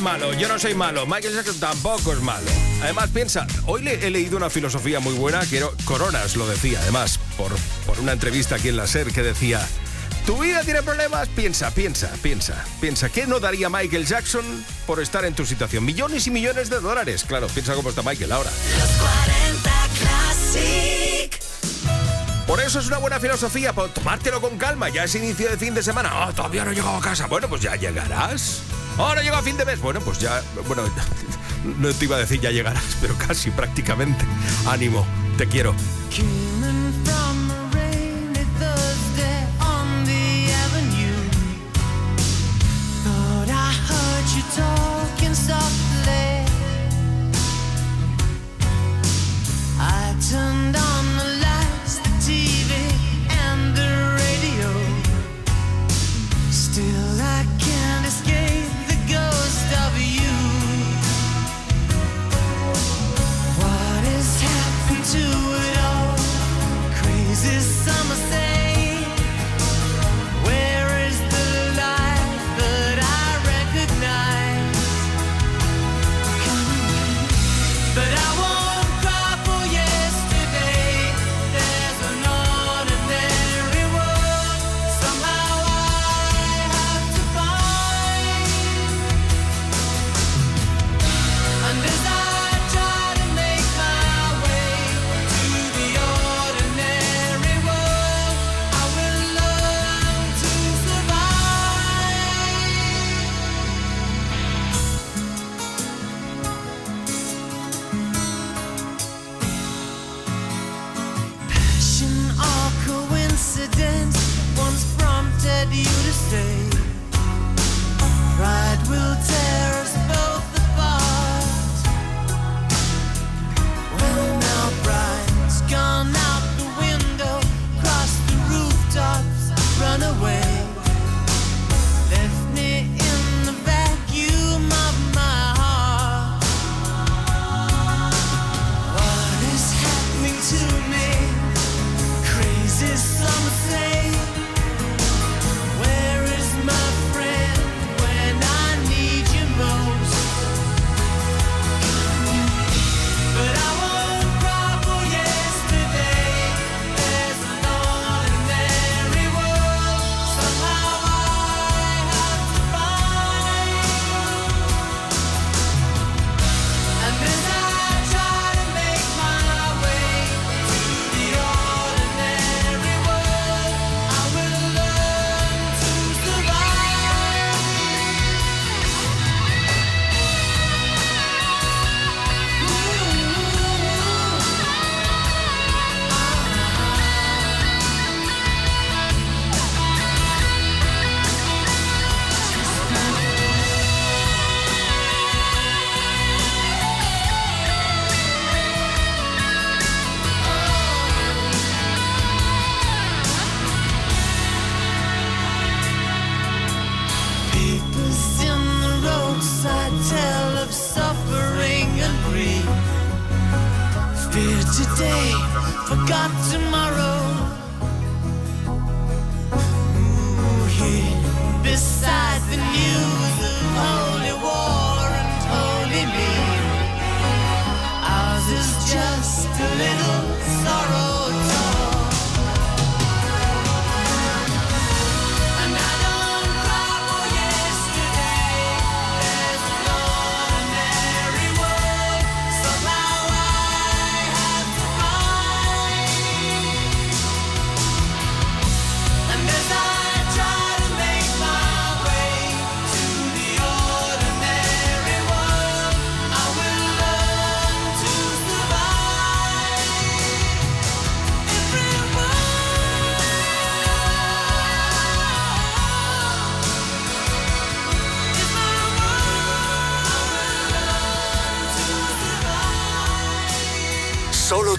malo, yo no soy malo, Michael Jackson tampoco es malo. Además, piensa, hoy le he leído una filosofía muy buena, quiero, Coronas lo decía, además, por, por una entrevista aquí en la SER que decía, ¿tu vida tiene problemas? Piensa, piensa, piensa, piensa, ¿qué no daría Michael Jackson por estar en tu situación? Millones y millones de dólares, claro, piensa cómo está Michael ahora. Los 40 Por eso es una buena filosofía, por tomártelo con calma, ya es inicio de fin de semana. Oh, todavía no he llegado a casa. Bueno, pues ya llegarás. Ahora llega fin de mes. Bueno, pues ya, bueno, (laughs) no te iba a decir ya llegarás, pero casi prácticamente. Ánimo, te quiero.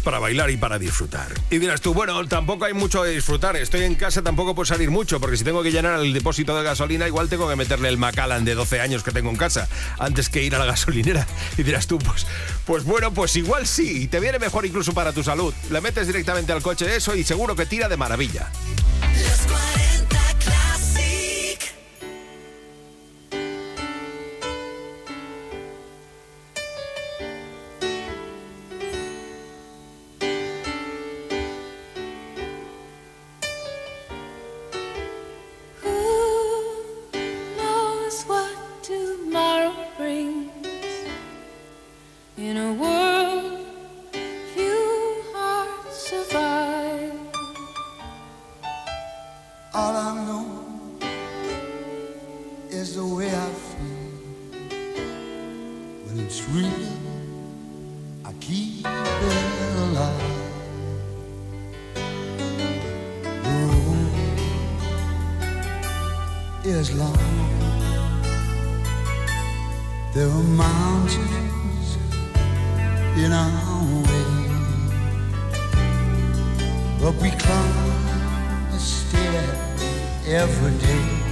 para bailar y para disfrutar. Y dirás tú, bueno, tampoco hay mucho de disfrutar. Estoy en casa, tampoco puedo salir mucho, porque si tengo que llenar el depósito de gasolina, igual tengo que meterle el Macallan de 12 años que tengo en casa antes que ir a la gasolinera. (laughs) Y dirás tú, pues, pues bueno, pues igual sí, y te viene mejor incluso para tu salud. Le metes directamente al coche eso y seguro que tira de maravilla. every day.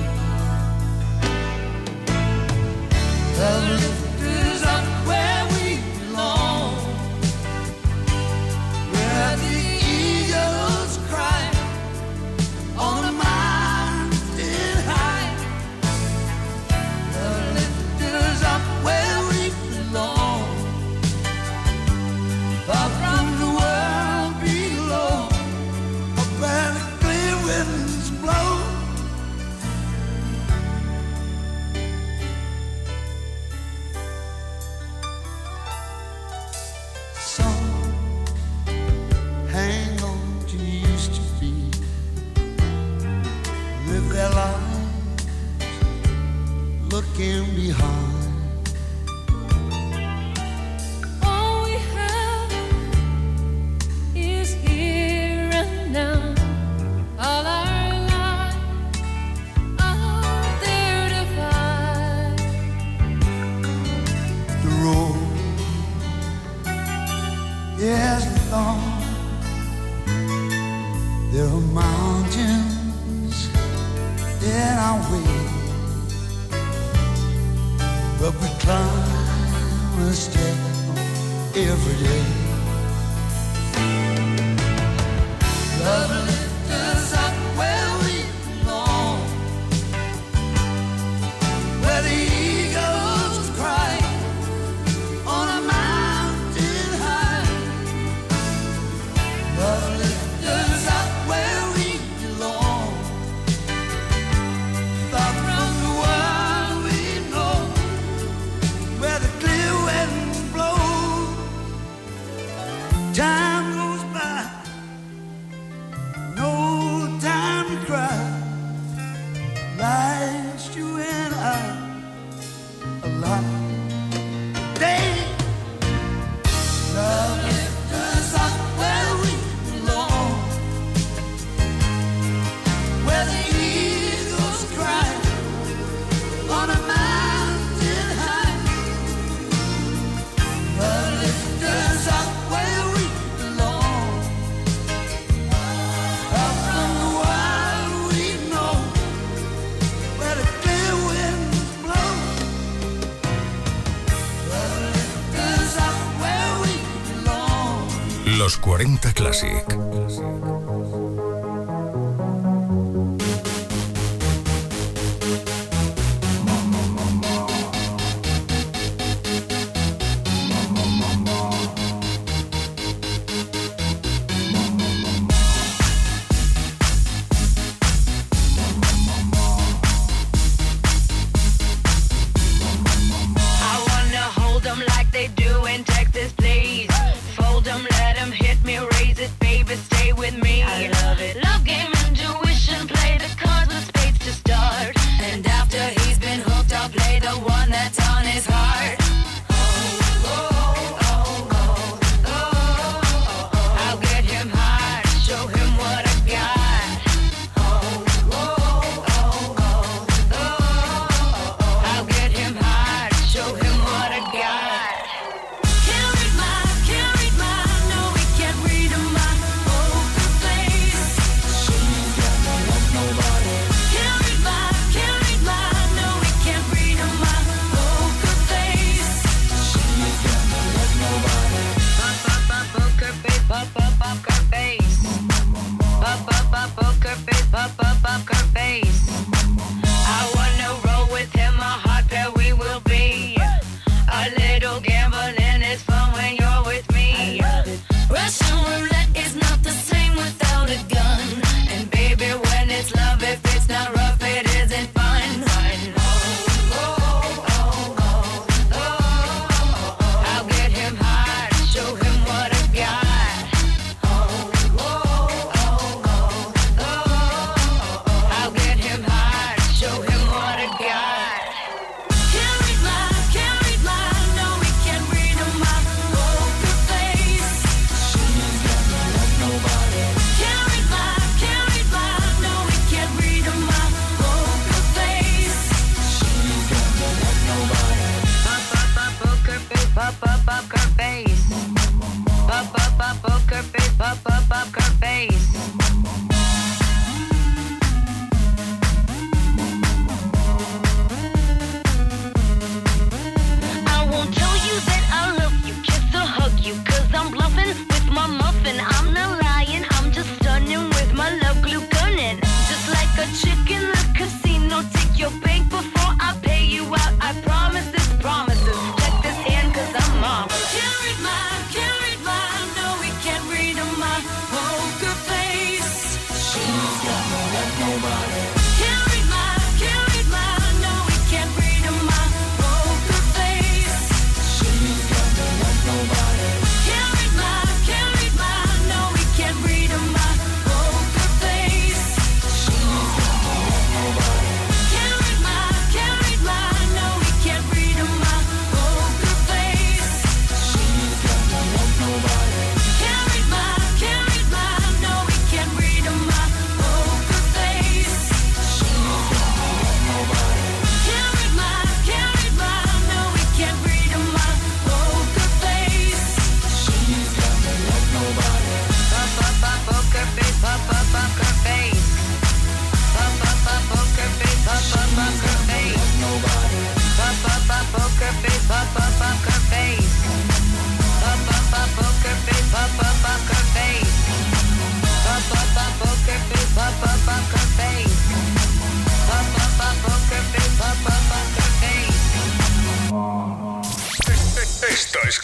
Classic.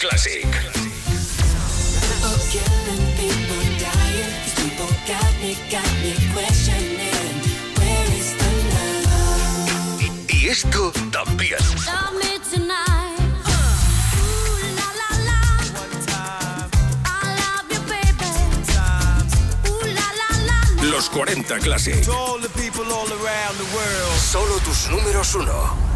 Classic. Y esto también. Los 40 Classic. Solo tus números uno.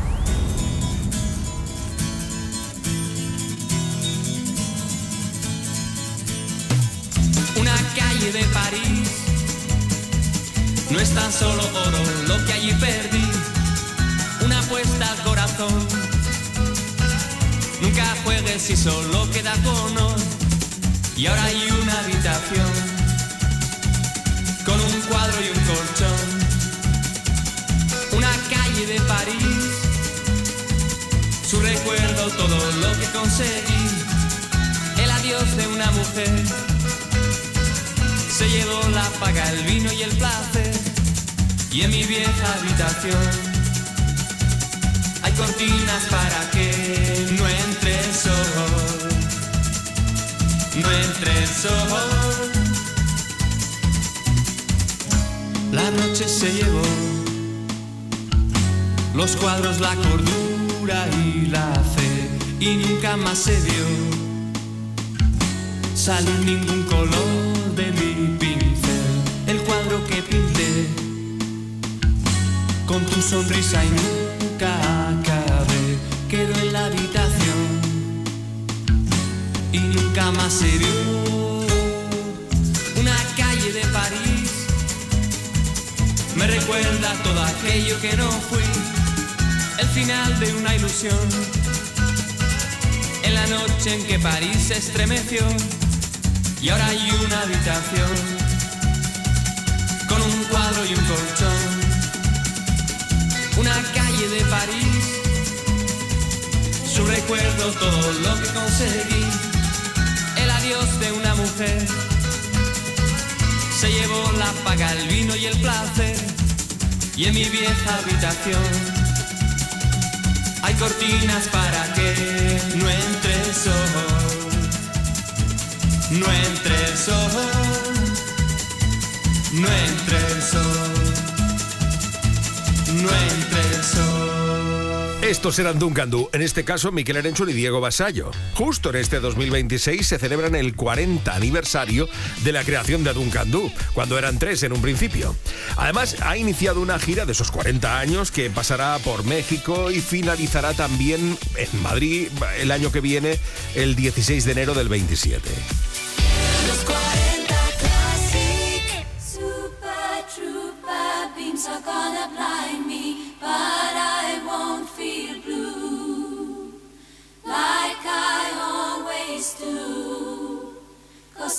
una calle de París. No es tan solo oro lo que allí perdí, una apuesta al corazón. Nunca juegues si solo queda con. Y ahora hay una habitación con un cuadro y un colchón. Una calle de París, su recuerdo, todo lo que conseguí. El adiós de una mujer se llevó la paga, el vino y el placer. Y en mi vieja habitación hay cortinas para que no entre el sol. No entre el sol. La noche se llevó los cuadros, la cordura y la fe, y nunca más se vio salir ningún color. con tu sonrisa y nunca acabé. Quedó en la habitación y nunca más se vio. Una calle de París me recuerda todo aquello que no fui. El final de una ilusión. En la noche en que París se estremeció y ahora hay una habitación con un cuadro y un colchón una calle de París. Su recuerdo, todo lo que conseguí, el adiós de una mujer. Se llevó la paga, el vino y el placer, y en mi vieja habitación hay cortinas para que no entre el sol, no entre el sol, no entre el sol. Estos eran Duncan en este caso Miquel Erenchur y Diego Basallo. Justo en este 2026 se celebran el 40 aniversario de la creación de Duncan cuando eran tres en un principio. Además, ha iniciado una gira de esos 40 años que pasará por México y finalizará también en Madrid el año que viene, el 16 de enero del 27.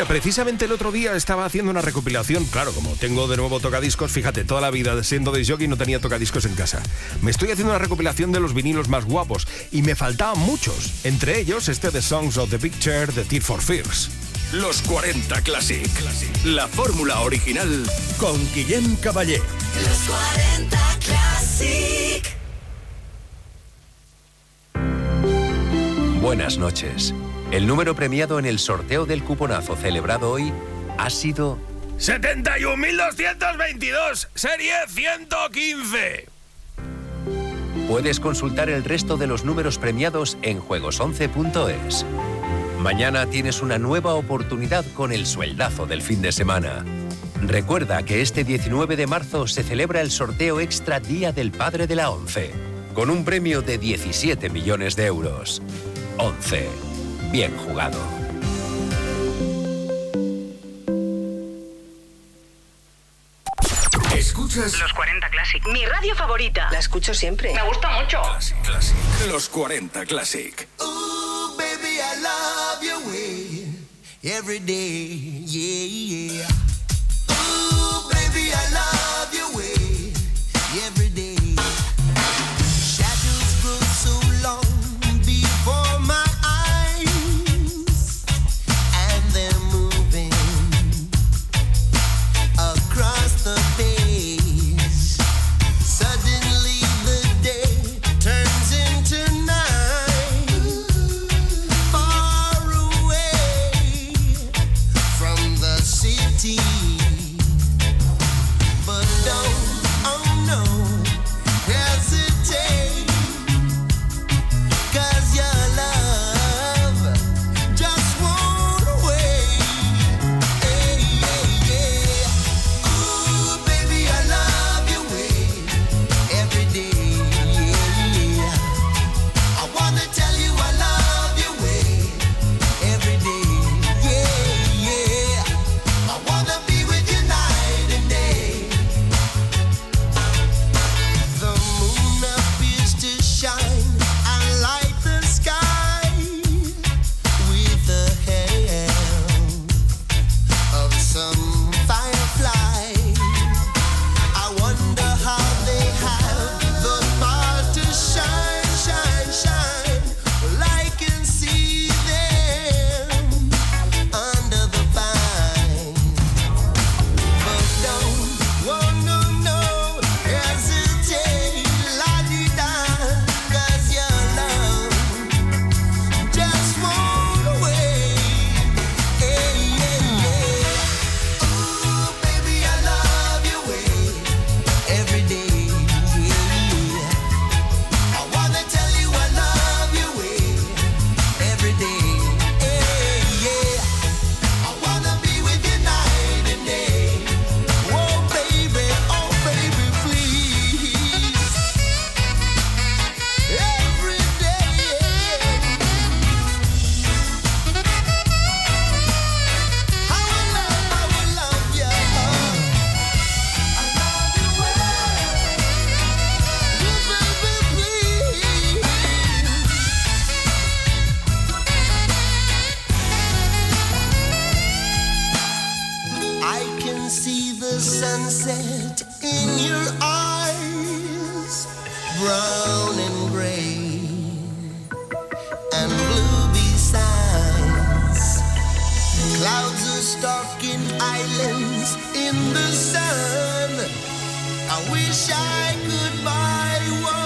Mira, precisamente el otro día estaba haciendo una recopilación. Claro, como tengo de nuevo tocadiscos, fíjate, toda la vida siendo de jockey no tenía tocadiscos en casa. Me estoy haciendo una recopilación de los vinilos más guapos y me faltaban muchos. Entre ellos este de Songs of the Picture de Tear for Fears. Los 40 Classic. La fórmula original con Guillem Caballé. Los 40 Classic. Buenas noches. El número premiado en el sorteo del cuponazo celebrado hoy ha sido 71.222, serie 115. Puedes consultar el resto de los números premiados en juegos11.es. Mañana tienes una nueva oportunidad con el sueldazo del fin de semana. Recuerda que este 19 de marzo se celebra el sorteo extra Día del Padre de la ONCE, con un premio de 17 millones de euros. 11. Bien jugado. Escuchas Los 40 Classic. Mi radio favorita. La escucho siempre. Me gusta mucho. Classic. Los 40 Classic. Ooh, baby, I love your way every day. Yeah, yeah. I wish I could buy one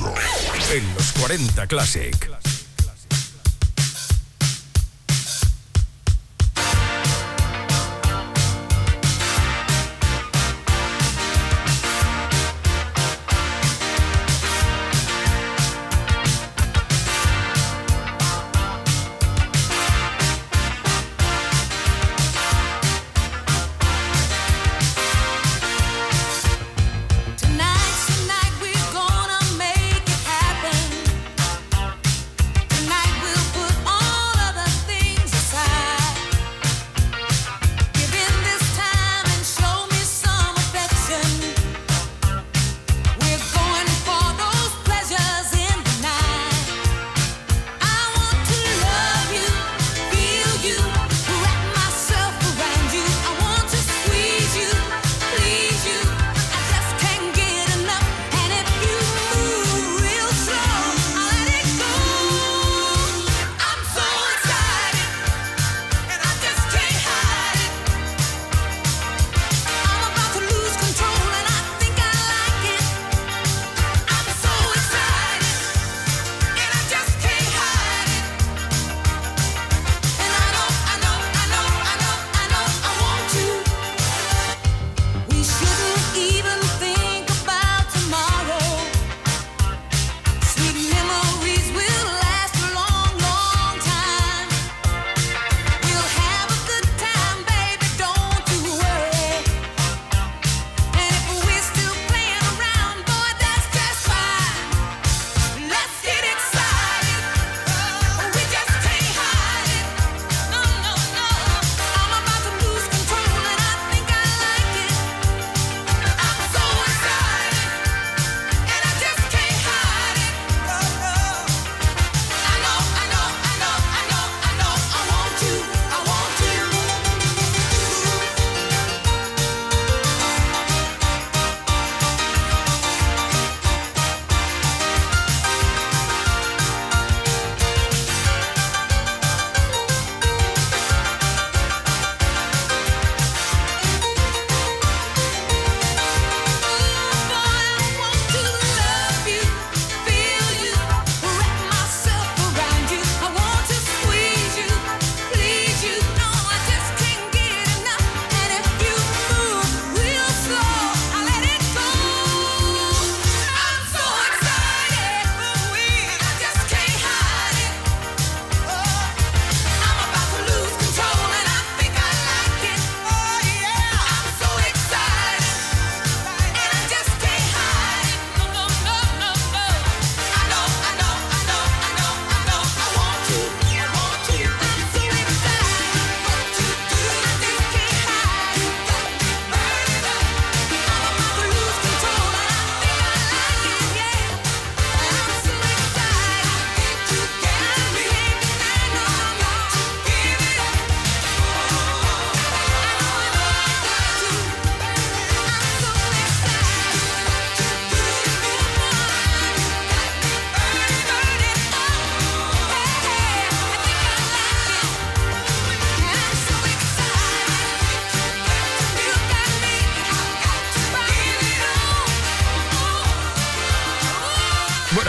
En los 40 Classic.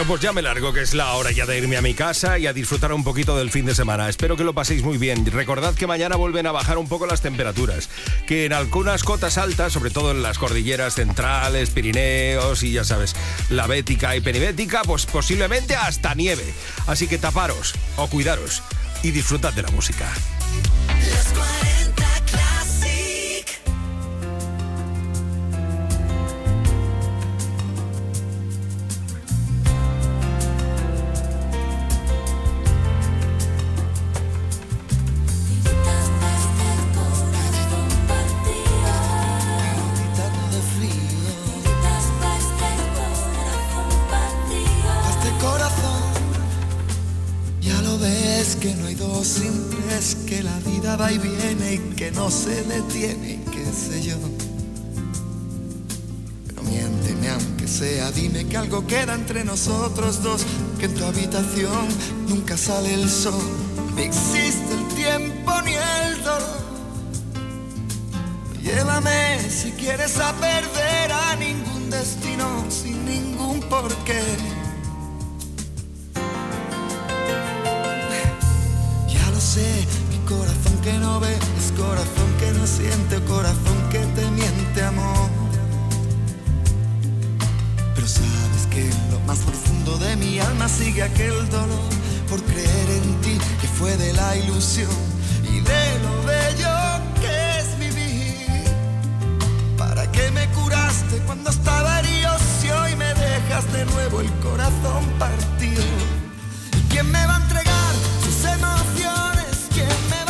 pues ya me largo, que es la hora ya de irme a mi casa y a disfrutar un poquito del fin de semana. Espero que lo paséis muy bien. Recordad que mañana vuelven a bajar un poco las temperaturas, que en algunas cotas altas, sobre todo en las cordilleras centrales, Pirineos y ya sabes, la Bética y Penibética, pues posiblemente hasta nieve. Así que taparos o cuidaros y disfrutad de la música. nosotros dos, que en tu habitación nunca sale el sol, ni existe el tiempo ni el dolor. Llévame si quieres a perder a ningún destino sin ningún porqué. Ya lo sé, mi corazón que no ve es corazón que no siente, corazón que te miente, amor. en lo más profundo de mi alma sigue aquel dolor por creer en ti que fue de la ilusión y de lo bello que es mi vivir. ¿Para qué me curaste cuando estaba herido si hoy me dejas de nuevo el corazón partido? ¿Y quién me va a entregar sus emociones? ¿Quién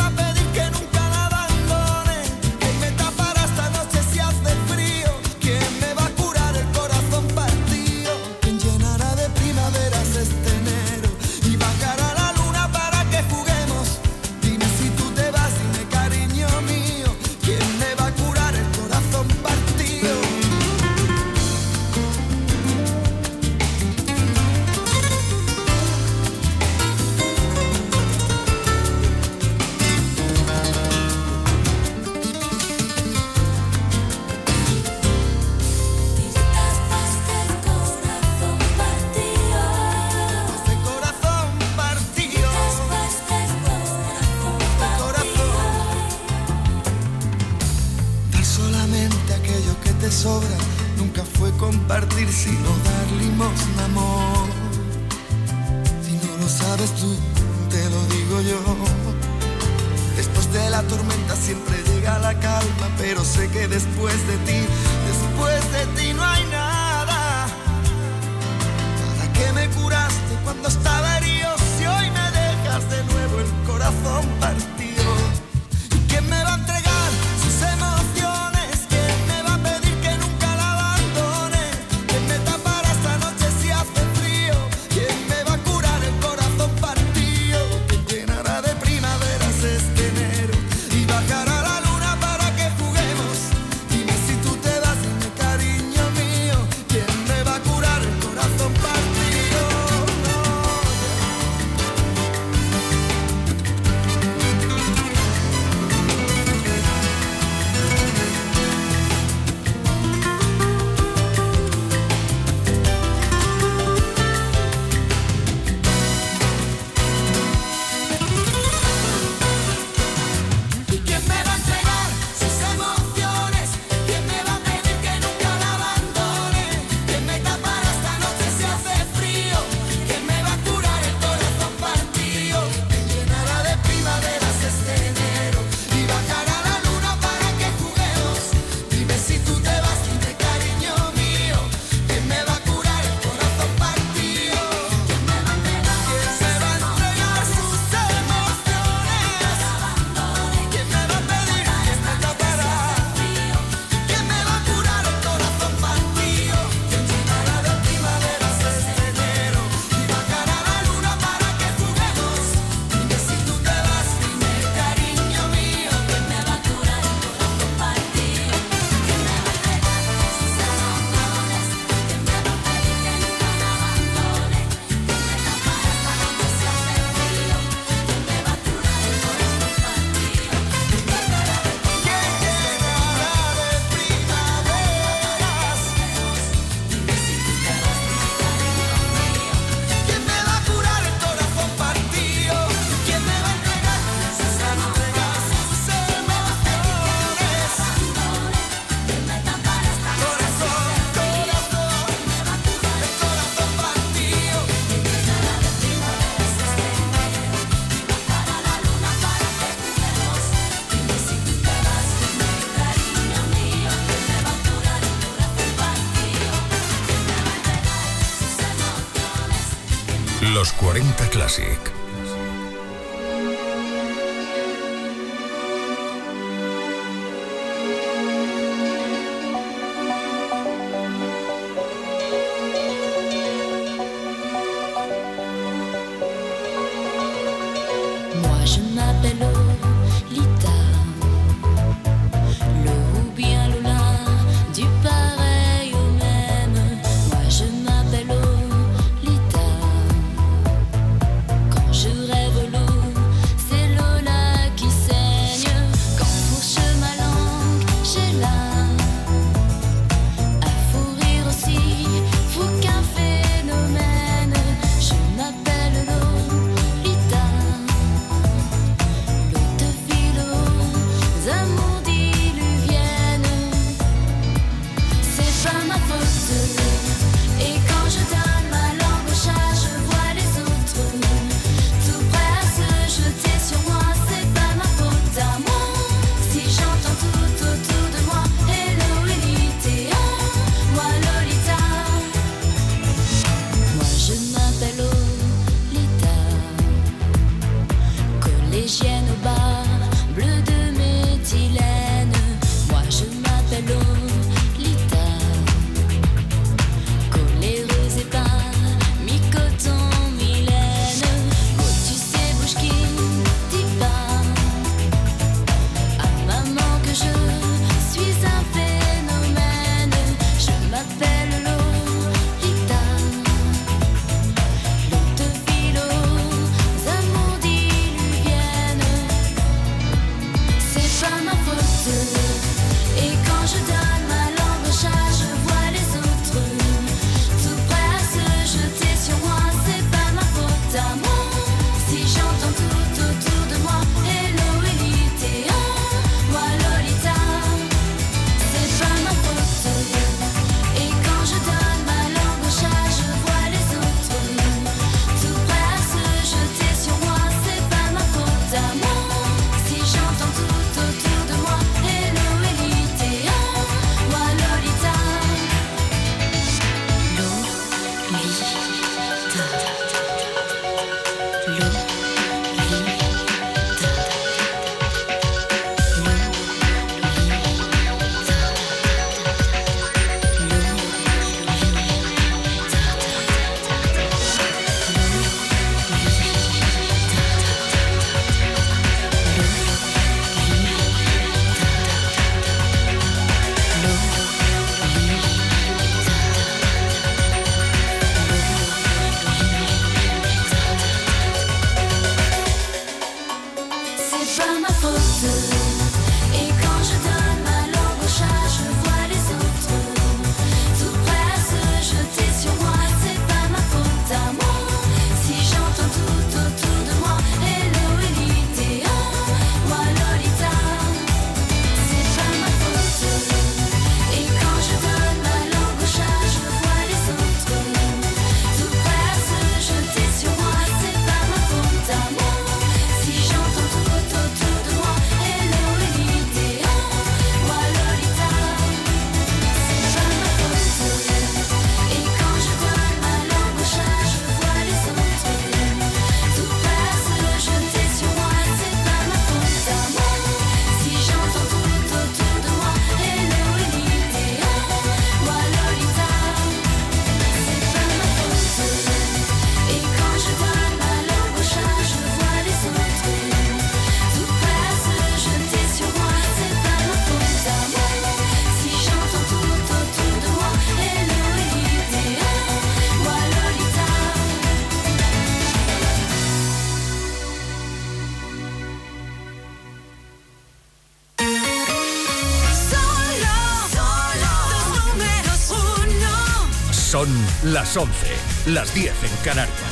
las 11, las 10 en Canarias.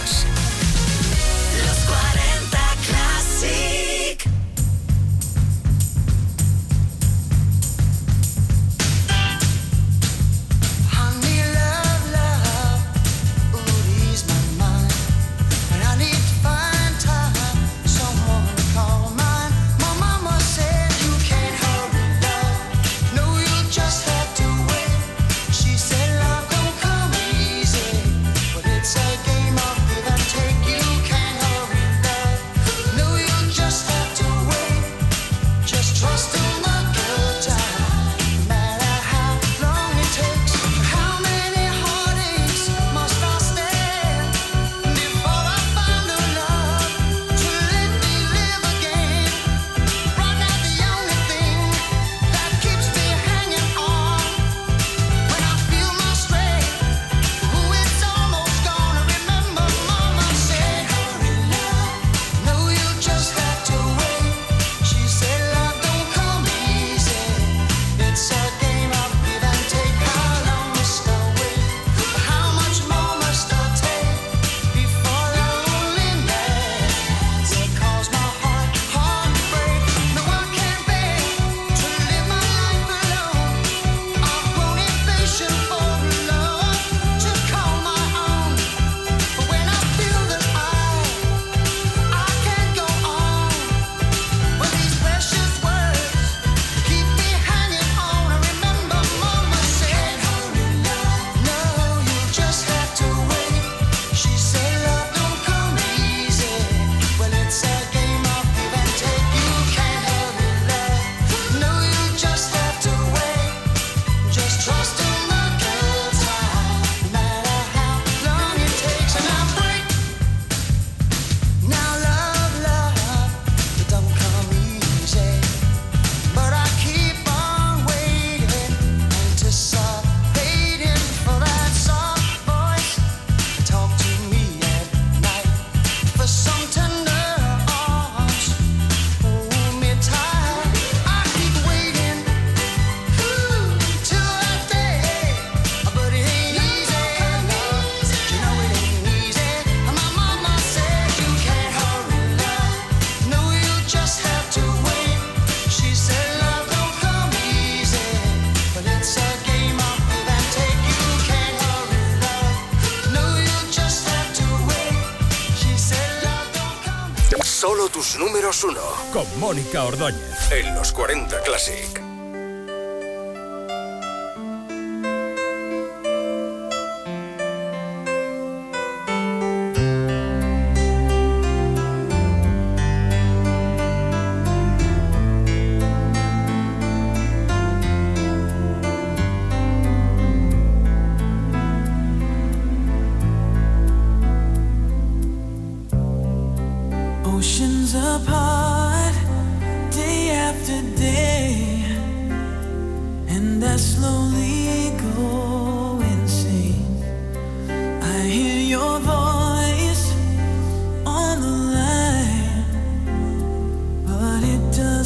con Mónica Ordóñez en los 40 Classic.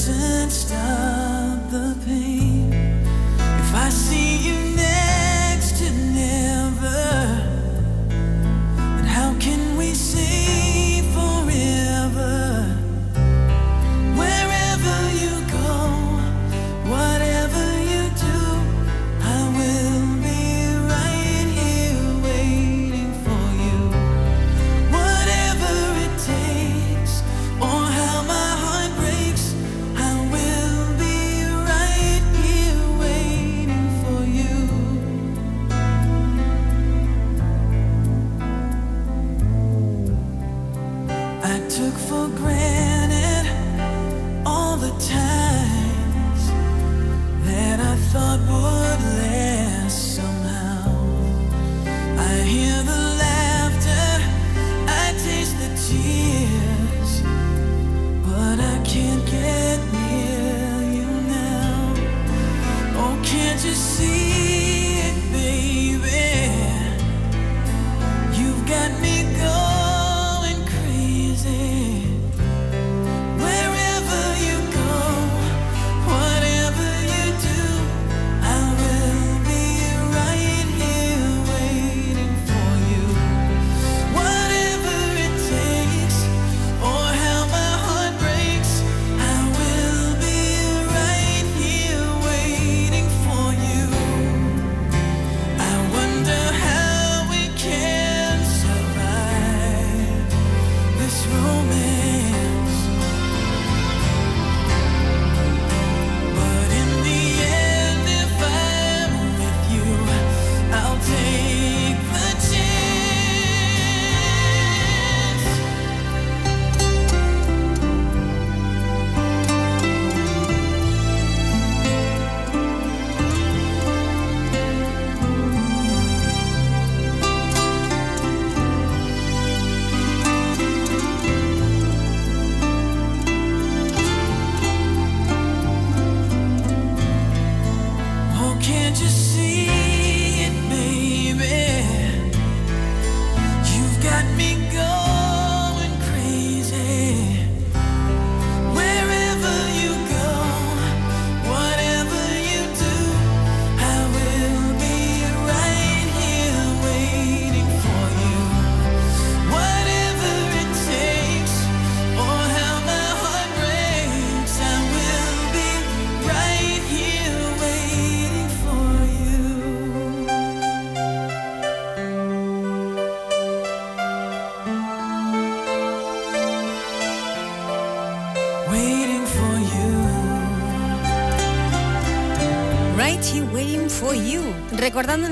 doesn't stop the pain. If I see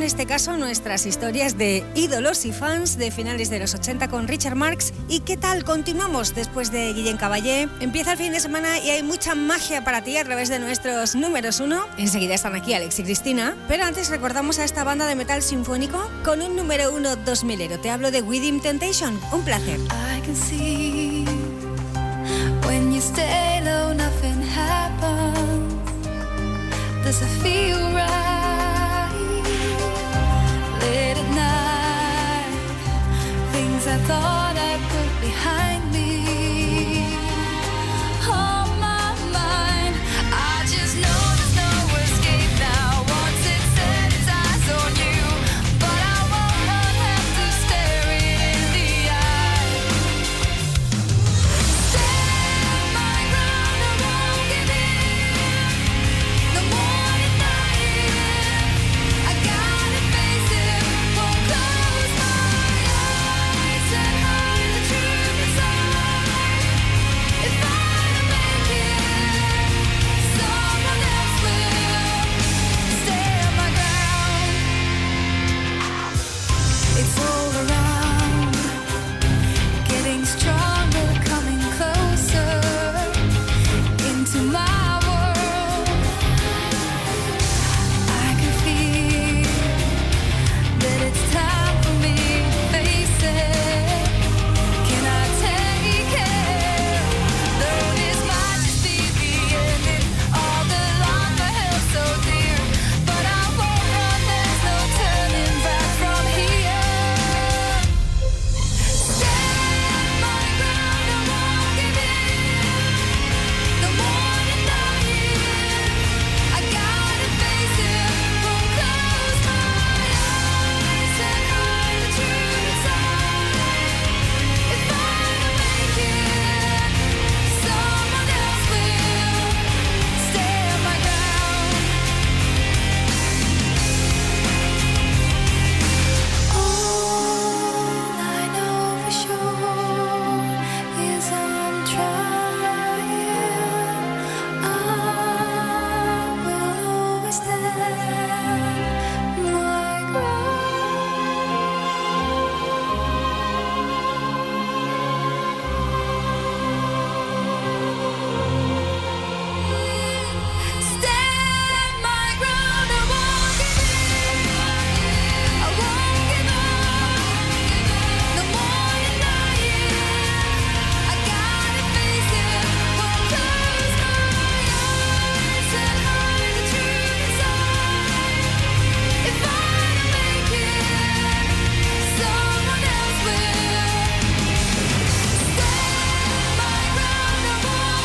este caso nuestras historias de ídolos y fans de finales de los 80 con Richard Marx. ¿Y qué tal? Continuamos después de Guillén Caballé. Empieza el fin de semana y hay mucha magia para ti a través de nuestros números 1. Enseguida están aquí Alex y Cristina. Pero antes recordamos a esta banda de metal sinfónico con un número 1 2000. Te hablo de Within Temptation. Un placer. I can see when you stay low, nothing happens. There's a feel